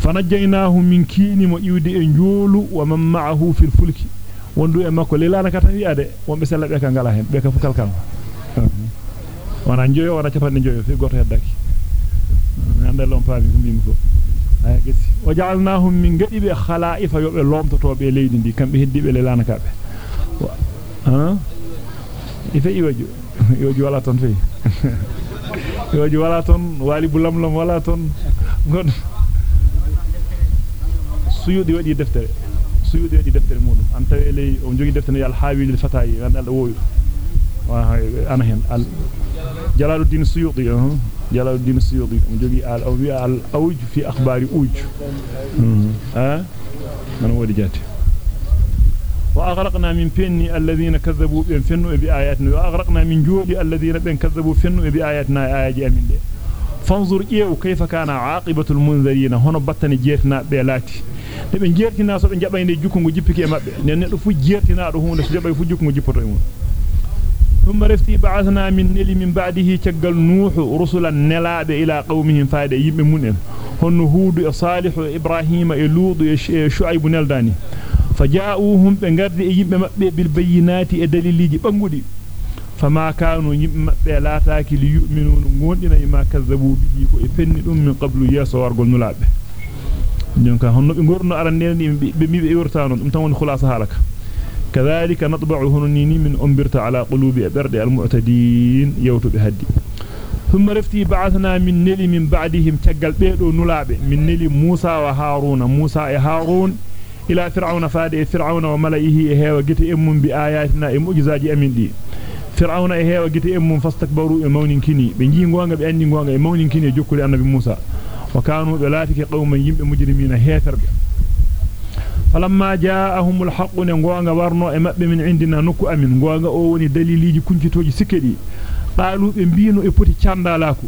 fanajjaynahu min kini mo iwde e njoolu wa man ma'ahu fil fulki wondu e makko lelana kata wiade wonbe sella be ka ngala hen be ka fukal kan wana njoyo wana capande njoyo fi goto heddaki ande lom paami ko mbimi ko ay gesi waja'alnahum min gadibe khala'ifa yobe lomtotobe leydi ndi kambe heddibe lelana kabe ha ife iwaju iwaju wala ton fe iwaju wala ton wali bulam lam wala ton god suyudi wadi deftere suyudi wadi deftere mudum an tawe ley on jogi deftere yal hawil fatayi gandal woyu wa ana hen al jalaluddin suyudi jalaluddin suyudi on jogi al awi al awj fi akhbari uj. Ha? Man wodi jati وأغرقنا من فن الذين كذبوا بين فن بآياتنا وأغرقنا من جود الذين بين كذبوا فن بآياتنا آيات أمين دي فانظر إيه كيف كان عاقبة المنذرين هنا بطن جيرتنا بلاتي نبي جيرتنا سو جاباي ندي جوكو جيبكي مابbe nen do fu jeertina do hunde so jabay fu jukko jippoto mun ثم رفتي بعثنا من نلي من بعده تجل نوح رسلا نلاب إلى قومهم فايدة يبن منهم هن هود صالح إبراهيم إلوض شعيب نلداني. فجاءوهم بنغرد يبن مبه بالبينات ودليلي بانغودي فما كانوا يبن مبه لا تاكي ليؤمنوا غوندنا ما كذبوا به كو فني qablu yeso wargol nulaabe jonka honno be gorno arandeni be mi be yortano dum tan woni khulasa halaka كذلك نطبع هنونيني من أمبرت على قلوب أبرد المعتدين يوتو بهدي. ثم رفتي بعثنا من نلي من بعدهم تقل بيدو نلابي من نلي موسى وهارون. موسى هارون إلى فرعون فادي فرعون وملئه إهيو جت إمم بآياتنا إمجزاج أمين دي. فرعون إهيو جت إمم فاستكبروا إمون كني بنجي نغوانغ بأني نغوانغ إمون كني جوكولي النبي موسى. وكانوا بلاتك قوما يمب مجرمين هيثر بي e amin gonga o woni daliliji kuncitoji sikkedi qalu be biino e poti candalaku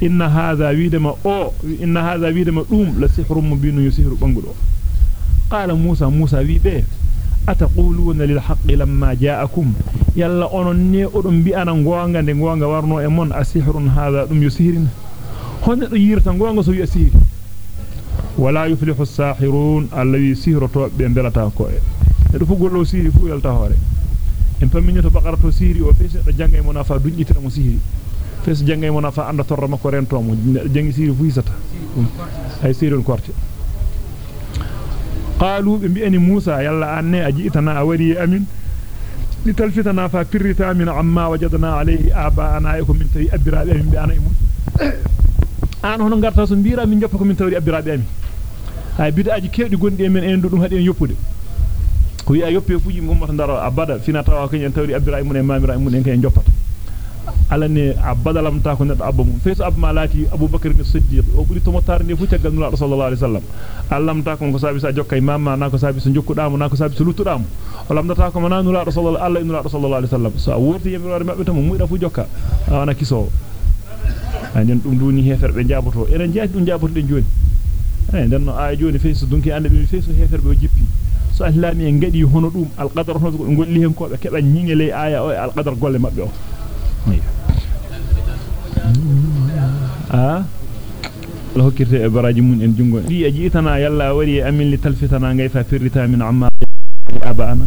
inna hadha widama o inna hadha widama dum la sihrun mubin yusihru bangudo qala musa musa wi be ataquluna lil haqqi lamma ja'akum yalla onon ne odon bi ana gonga de gonga warno e mon asihrun hadha dum yusihrina honne do yirta gonga so wi asihri ولا يفلح الساحرون الذي سيرته بمبلتا كوي دو فو غولو سيري فو يالتا هوري إن فامينيتو بقرتو سيري أو فيس دا جانغي منافا دنجيتو مو سيري. فيس جانغي منافا اندا تور ماكو رينتو مو جانغي سيري فو يساتا أي سيري الكورتي. قالوا بي ان موسى يلا ان اجيتنا اوري امين لتلفتنا فاكرتا من عما وجدنا عليه اباءنا ايكم من تي ابرا بي أنا ايمون ان hono ngarta so biira mi njoppa ko min tawri abiraabe amin hay bidaaji kewdi gondi e men en dum hadi en yoppude. Ko wi'a yoppe fuji ummata ndaro abada fina tawa ko en tawri abira mun e mamira mun en kay joppata. Alane abadalam ta ko neddo abba mum. Feeso abba malati abubakar ibn siddiq o buri to motar ne fu tagal nula sallallahu alaihi wasallam allam ta ko ko sabi sa jokkay mamma na ko sabi so jokkudamo na ko sabi so lutudamo alam ta ko mana nula sallallahu allah inna sallallahu alaihi wasallam so wurti yembe wari mabbe tam muida fu jokka wana kiso anden dum duni heferbe jaboto enen jaati dum jaboto den joni ay den no ay joni feeso dunki ande be feeso heferbe o jippi so islami en gadi hono dum alqadar hono ko golli hen ko be keba nyingele aya o alqadar golle mabbe o ah la hokkirte e baraji mun en jungo fi ajitana yalla wari amin li talfitana ngayfa firrita min amma abana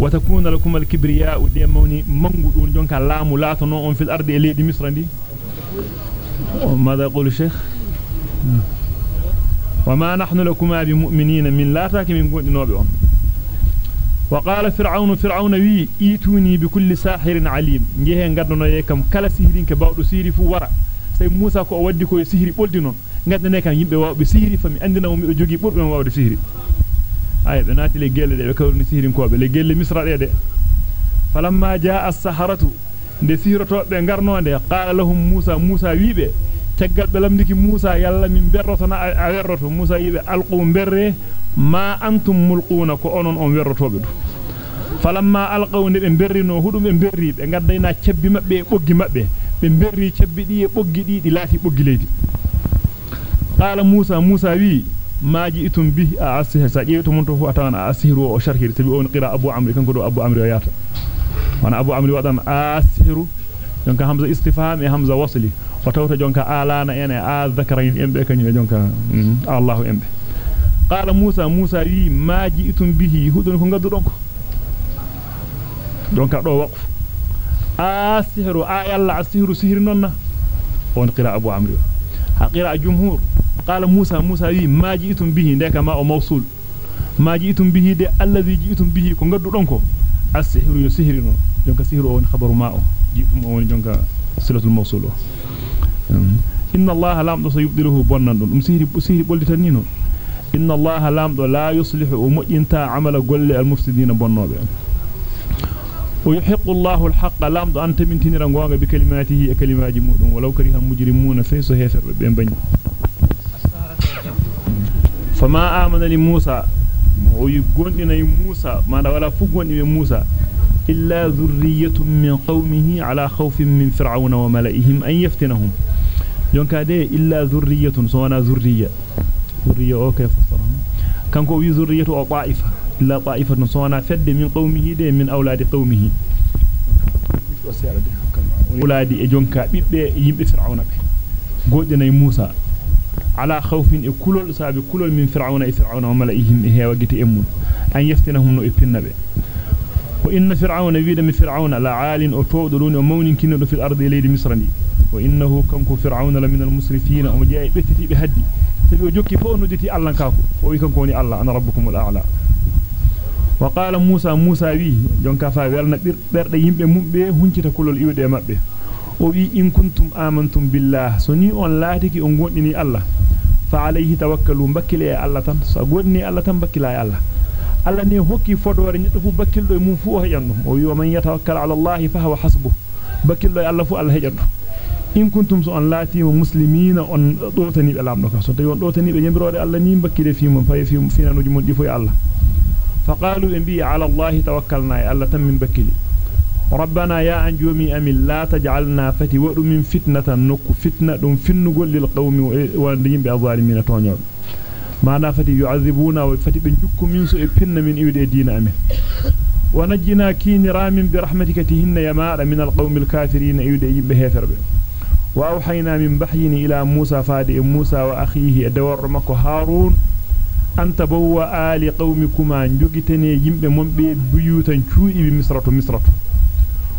al-kibriya de mawni mangu don jonka laamu latono on fil ardi leedi misra ndi ماذا يقول الشيخ وما نحن لكما بمؤمنين من لا تاكمين قد نوبعون. وقال فرعون فرعون وي ايتوني بكل ساحر عليم. جيهن قدنا يكم كلا سهرين كباود سيري فورا سي موسى كو ودي كو سهري بولدنون قدنا يكم يبقى واو بسيري فمي أندنا ومي أجوغي بولدنا واو بسيري أي بناتي لقيل دي بكورني سهرين كوابي لقيل مصر دي, دي. فلما جاء السحرة دي سهرة دي قال لهم موسى موسى ويبه taggal be lamdiki musa yalla min berroto na a werroto musa yibe alqu berre ma antum mulquna ko onon on werrotobe du falamma alqaw ne be berrino hudum be berri be gaddayna cebbi mabbe e boggi mabbe be berri cebbi di e boggi di di lati boggi leydi qala musa musa wi maaji itum bi a asih sa jeeto mun to fu atawan a asiru o sharhir tabi on qira abu amri kanko do abu amri o yata wana abu amri wadan asiru jonka hamza istifham e hamza wasli فتوت جونكا آلانا إنا آذ ذكرين إمبي كنين جونكا. الله إمبي قال موسى موسى ما جئتم به هدون كنغدو دونك. دونك دو وقف. آسهر آيال عسهر سهر نونا. وان قراء أبو عمرو. ها جمهور. قال موسى موسى ما جئتم به ديك ما موصول. ما جئتم به دي الذي جئتم به كنغدو دونك السهر يسهر نونا. جونكا سهر وان خبر ما أو جئتم وان جونكا سلة الموصول. Lam sayubdiluhu bonnan dum sihri sihri bollitan ni non inna allaha lam la yuslihu mujinta amala golle al-mufsidin bonnobe ويحق الله الحق لام دو أنت من تنيرا غونغا بكلماته كلمات مودum ولو كره المجرمون فيسو هيفر بين بني. فما آمن لموسى. ويقولنا موسى. ما ولا فقون موسى. إلا ذرية من قومه على خوف من فرعون وملئهم أن يفتنهم. يونكا دي إلا ذرية سوانا ذرية. ذرية أوكي فصرهم كان كو ذرية أو طائفة. إلا طائفة سوانا فد من قومه دي من أولاد قومه. أولاد إجونكا بيبي يمبي فرعون بي قولنا موسى. على خوف كلول سابي كلول من فرعون فرعون وملئهم هي وجت إمون. أن يفتنهم نو ابنبه وإن فرعون ويد من فرعون لا عال أو تودرون ومون كنو في الأرض ليد مصر وإنه كم كفرعون لمن المسرفين أم جاء بثتي بهدي. سبي جوكي فو جتي الله كافو. ويكون كوني الله. أنا ربكم الأعلى. وقال موسى موسى به جون كفا ويرنا يمبي يمب مبه هنجت كل الإيود مبه وي إن كنتم آمنتم بالله. سني أن لا تكي أنقوني الله. فعليه توكلوا. بكلي الله تن سقوني الله تن بكلي الله. الله ني هوكي فدور نيتو بكيل دو مون فو هيانو أو يو من يتوكل على الله فهو حسبه. بكيل دو الله فو الله هيانو in kuntum so on laati muslimina on dotani be lamdo ka so tawi on dotani be nyembirode Allah ni bakkile fi mum fay fi finanuji mon di fu e Allah فقالوا ان بي على الله توكلنا الله تم من بكلي. ربنا يا أنجومي أمي لا تجعلنا فتي ودو من فتنة نك فتنة دم فنقول للقوم واندين بأظالمين تونيون ما نافتي يعذبونا وفتي بنجكم من سوء فن من إيود دين أمين. ونجنا كين رام برحمتك تهن يمار من القوم الكافرين إيود يبه هفر وأوحينا من بحين إلى موسى فادئ موسى وأخيه أدور مكو هارون أن تبوى آل قومكما نجوكتني يمب منبي بيوتا نشوئي بمصرة مصرة.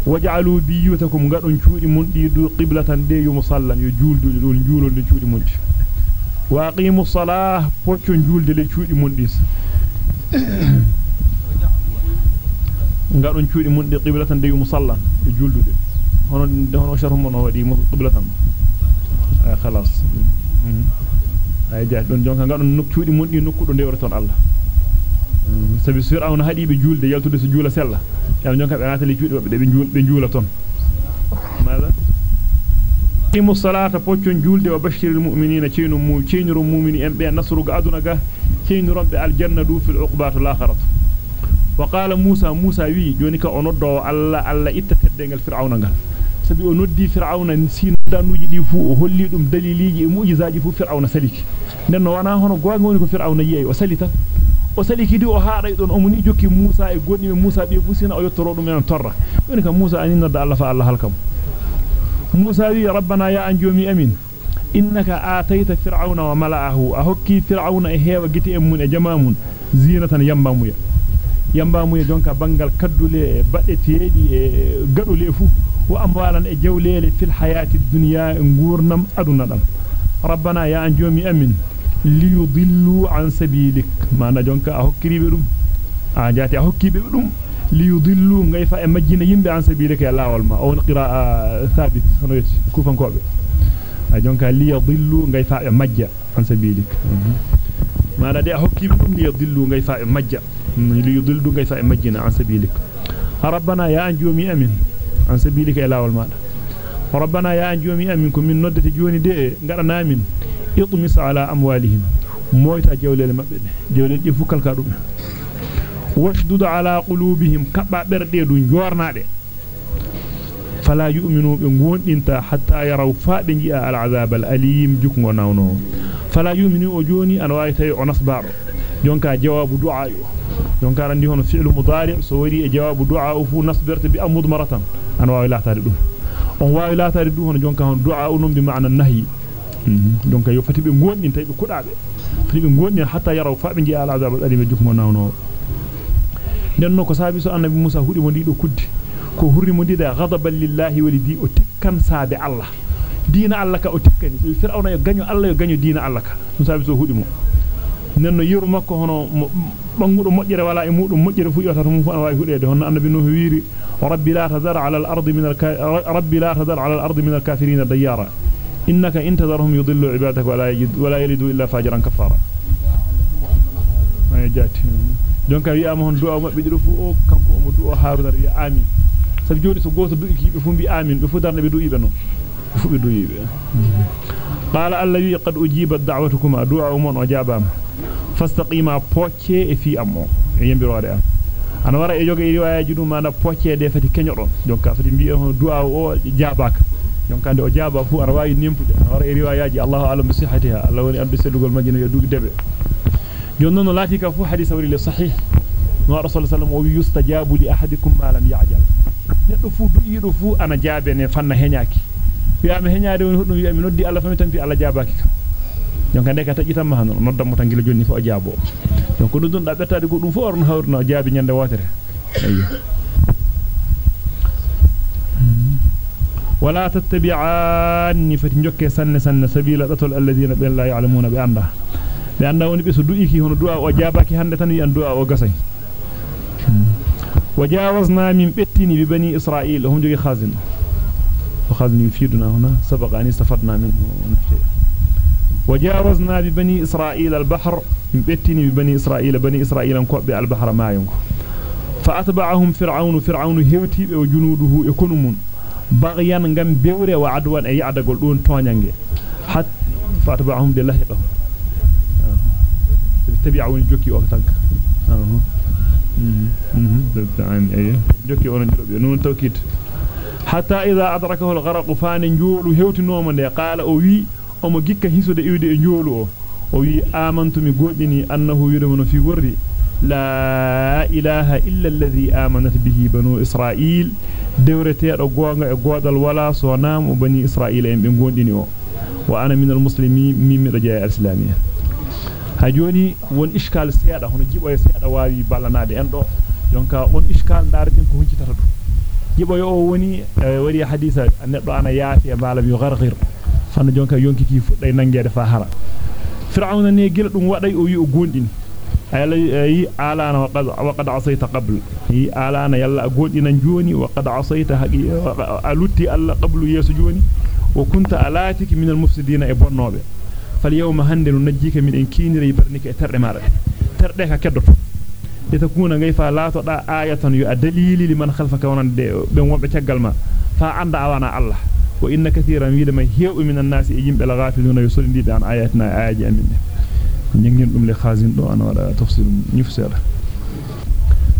وجعلوا بيوتكم قد نشوئي منبي دو قبلة دي مصلا يجول دو لدون جول لنشوئي منبي. وأقيموا الصلاة فوتشون جول دي لنشوئي منبي. قد نشوئي منبي قبلة دي مصلا يجول دو sharhu mon wadi qiblatan ay khalas ay jaati don jonka ngadon nokkuudi mun di nokkudo ndewre ton Allah sabi fir'auna hadibe julde yaltude so juula sella yam jonka be natali cuudi mabbe be juul be juula ton mala imu salata poccon julde wa bashiril mu'minina ceynu mu ceynuru mu'mini en be nasru ga aduna ga ceynuron be aljanna du fil uqbatu al-akhiratu wa qala musa musa wi joni ka onoddo alla alla itta teddengal fir'auna ngal sabi o noddi fir'auna sino danuji di fu o holli dum daliliji e mu'jizaaji fu fir'auna saliki nenno wana hono goonga woni ko fir'auna yi'ay o salita o saliki di o haaday don o muni jokki musa e gonni e musa be fu sina o yottoro dum en torra woni ka musa ani nodda alla fa alla halkam musa wi rabbana ya anjumi amin innaka ataita fir'auna wa mala'ahu ahokki fir'auna e heewa giti en mun e jamaamun zinatan yambamuya yambamuya jonka bangal kaddule e badeteedi e gadule fu واموالا اجوليل في الحياة الدنيا انغورنم ادونادم ربنا يا أنجومي أمين. ليضلوا عن سبيلك. ما نجونك اهكريبي دوم اجاتي آه، اهكيبي دوم ليضلوا غيفا امجينا ييمبي عن سبيلك يا لاول ما أو القراءه ثابت. سنويت كوفان كوبي اجونك ليضلوا غيفا امجيا عن سبيلك. ما لدي اهكيبي دوم ليضلوا غيفا امجيا ليضلوا غيفا امجينا عن سبيلك. ربنا يا أنجومي أمين. E e an an sabilika e lawol mada rabbana ya anjumi amin ko min noddete joni de ngada namin iqmis ala amwalihim moyta jawlele mabbe jawlele di fukal ka dum washdud ala qulubihim kabba berde du jornaade fala yu'minu be gondinta hatta yaraw faade ji'a al azab al alim jukgo nawno fala yu'minu o joni an wayta o nasbaro jonka jawabu du'a yo jonka randi hono fi'lu mudari' so wari e jawabu du'a fu nasbirta bi amud maratan an wawi latade dum on wawi latade dum hono jonka hon du'a unum bi ma'na nahyi donc yo fati be gondinta be kudabe fati be gondin hatta yaraw fa be ji ala azab alim jukmo nawno denno ko sabi so annabi Musa hudi mo dido kuddi ko hurri mo dida ghadaban lillahi walidi o tikkan saade Allah diina Allah ka o tikkani so fir'auna yo ganyo Allah yo ganyo diina Allah ka dum sabi so hudi mo nenno yiru makko hono bangudo mojjere wala e mudum mojjere fu yota mum fu an wawi hudede hono annabi nuhu wiiri rabbi la tazar ala al-ardi min rabbi la tazar ala al-ardi min al-kafirin إنك إن تذرهم يضلوا عبادك ولا يجد ولا يلدوا إلا فاجرا كفارا ay jati donc wi am hon du'a mabbe dido fu o kanko o mo du'a haruna wi amin sabi joni so goto du'i ki be fu bi amin be fu darne be du'i be non fu be du'i be ujiba da'watukuma du'a mon o jabama fastaqima pocce e fi ammo e yembirode am ana wara e joge riwaayaji dum mana pocce de fati kenyodon donc fati bi on du'a o jabaka donc ande o jaaba fu ara wawi nempude ara wara e riwaayaji Allahu a'lam bi sihhatiha Allah woni ande sedugol majjino yo dugi debe jonnon no lati ka fu hadith wari le sahih no rasul sallallahu alaihi yustajabu li ahadikum ma lam ya'jal neddo fu du'ido fu ana jaabe ne fanna heñaaki wi'ama heñaade woni huddum wi'ami noddi Allah fami tan fi Allah jaabaaki ka donc ande ka tajitam ma hanon noddam mo tan gila jonni fu o jaabo donc dum dum da bettade ko dum fu orno hawrno jaabi nyande wotere ayyo ولا تتبعان فتنجك سن سن سبيل الأطل الذين لا يعلمون بأنه بأنه ونبي سدوئك هنا دعاء وجابك هندتن أن دعاء وقسي وجاوزنا من بتني ببني إسرائيل هم جي خازن وخازن يفيدنا هنا. سبق أن استفدنا منه شيء. وجاوزنا ببني إسرائيل البحر. من بتني ببني إسرائيل. بني إسرائيل انكوب البحر ما ينكو. فأتبعهم فرعون. فرعون هيوتي وجنوده يكونون baghyan ngam bewre wa adwan e yaadagol don toñange hat fatba'hum de lahiqahum tabi'un jokki o tanka jokki on jobe non tawkid e njulu o o wi amantu mi godini annahu yudamunu fi wurri la ilaha illa alladhi amanat bihi banu isra'il dewreteedo gonga e godal wala so naam o bani isra'ila en be gondini o wa ana minal muslimin mimmi do jeya al-islamiyya ha joni won iskal seeda hono jibo e seeda waawi ballanade en do jonka on iskal dartin ko huncitata do jibo o woni wari hadisa neddo ana yaati e malam yu gharghir fanna jonka yonkiti fudday nangede fa hara fir'auna ne gila dum waday o wi o gondini ay alana wa qad asayta qabl yi alana yalla godina joni wa qad asayta haqi alutti alla qablu yesu joni wa kunta alatiki min almufsidina e bonnobe فاليوم هندل نجيك من إن كينري لتكون غيفا لا تدا آية يو دليل لمن خلفك ونان بن ومبه تيغال ما فا عند اوانا الله وان كثيرا من هيو من الناس يجيم غافلون يسولندي عن آياتنا آيات امين نيغين دوم لي خازين دو أنا ولا تفسير نفسر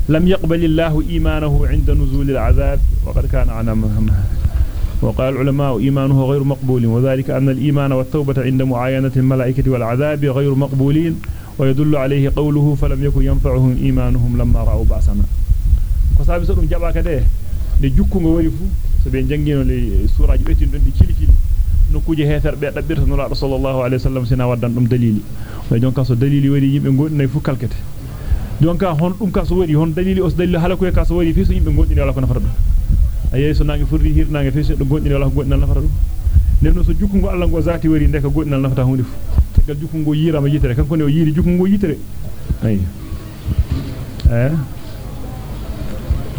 لم يقبل الله إيمانه عند نزول العذاب وقد كان عنا مهمه وقال العلماء إيمانه غير مقبول وذلك أن الإيمان والتوبة عند معاينة الملائكة والعذاب غير مقبولين ويدل عليه قوله فلم يكن ينفعهم إيمانهم لما رأوا بعثنا وصابي سألهم جابا كده لجوكم ويفو سبين جنجين لسورة جويتين دون دي كيلي كيلي. نكوجة هاتر بيعت أبير سنو الله رسول الله عليه وسلم سنة وردان أم دليلي ويجون كاسو دليلي ويدي يجيب انقول إنه يفو كالكت. دون كا هون أم كاسو ويدي هون دليلي أس دليلي حالكو يكاسو ويدي فيسو يجيب انقول إنه الله كنا فرده أيه سو نانجي هير نانجي فيسو انقول إنه الله كنا فرده نفسو جوكم الله زاتي ويدي ندك انقول إنه tagal jukkungo yirama yitere kanko ne o yiri jukkungo yitere ay eh?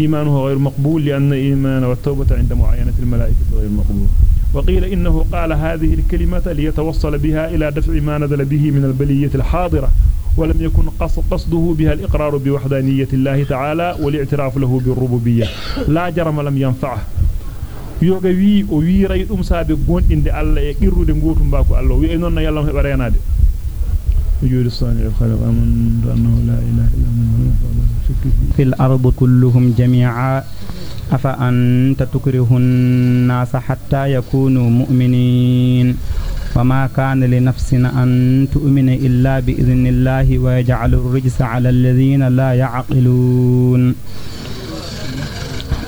إيمانه غير مقبول لأن إيمان والتوبة عند معاينة الملائكة غير مقبول وقيل إنه قال هذه الكلمة ليتوصل بها إلى دفع ما نزل به من البلية الحاضرة ولم يكن قصده بها الإقرار بوحدانية الله تعالى والاعتراف له بالربوبية لا جرم لم ينفعه yoga wi o wi ray dum saabe gondinde alla e qirrude gotum ba ko alla wi non yalla heba renade وجود الصانع الخالق أمن أنه لا إله إلا في الأرض كلهم جميعا أفأنت تكره الناس حتى يكونوا مؤمنين وما كان لنفس أن تؤمن إلا بإذن الله ويجعل الرجس على الذين لا يعقلون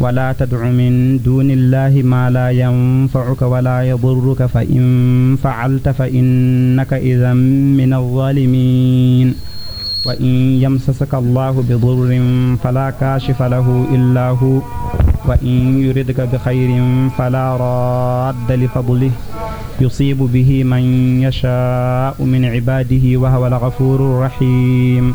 ولا تدع من دون الله ما لا ينفعك ولا يضرك فإن فعلت فإنك إذا من الظالمين. وإن يمسسك الله بضر فلا كاشف له إلا هو وإن يردك بخير فلا راد لفضله. يصيب به من يشاء من عباده وهو الغفور الرحيم.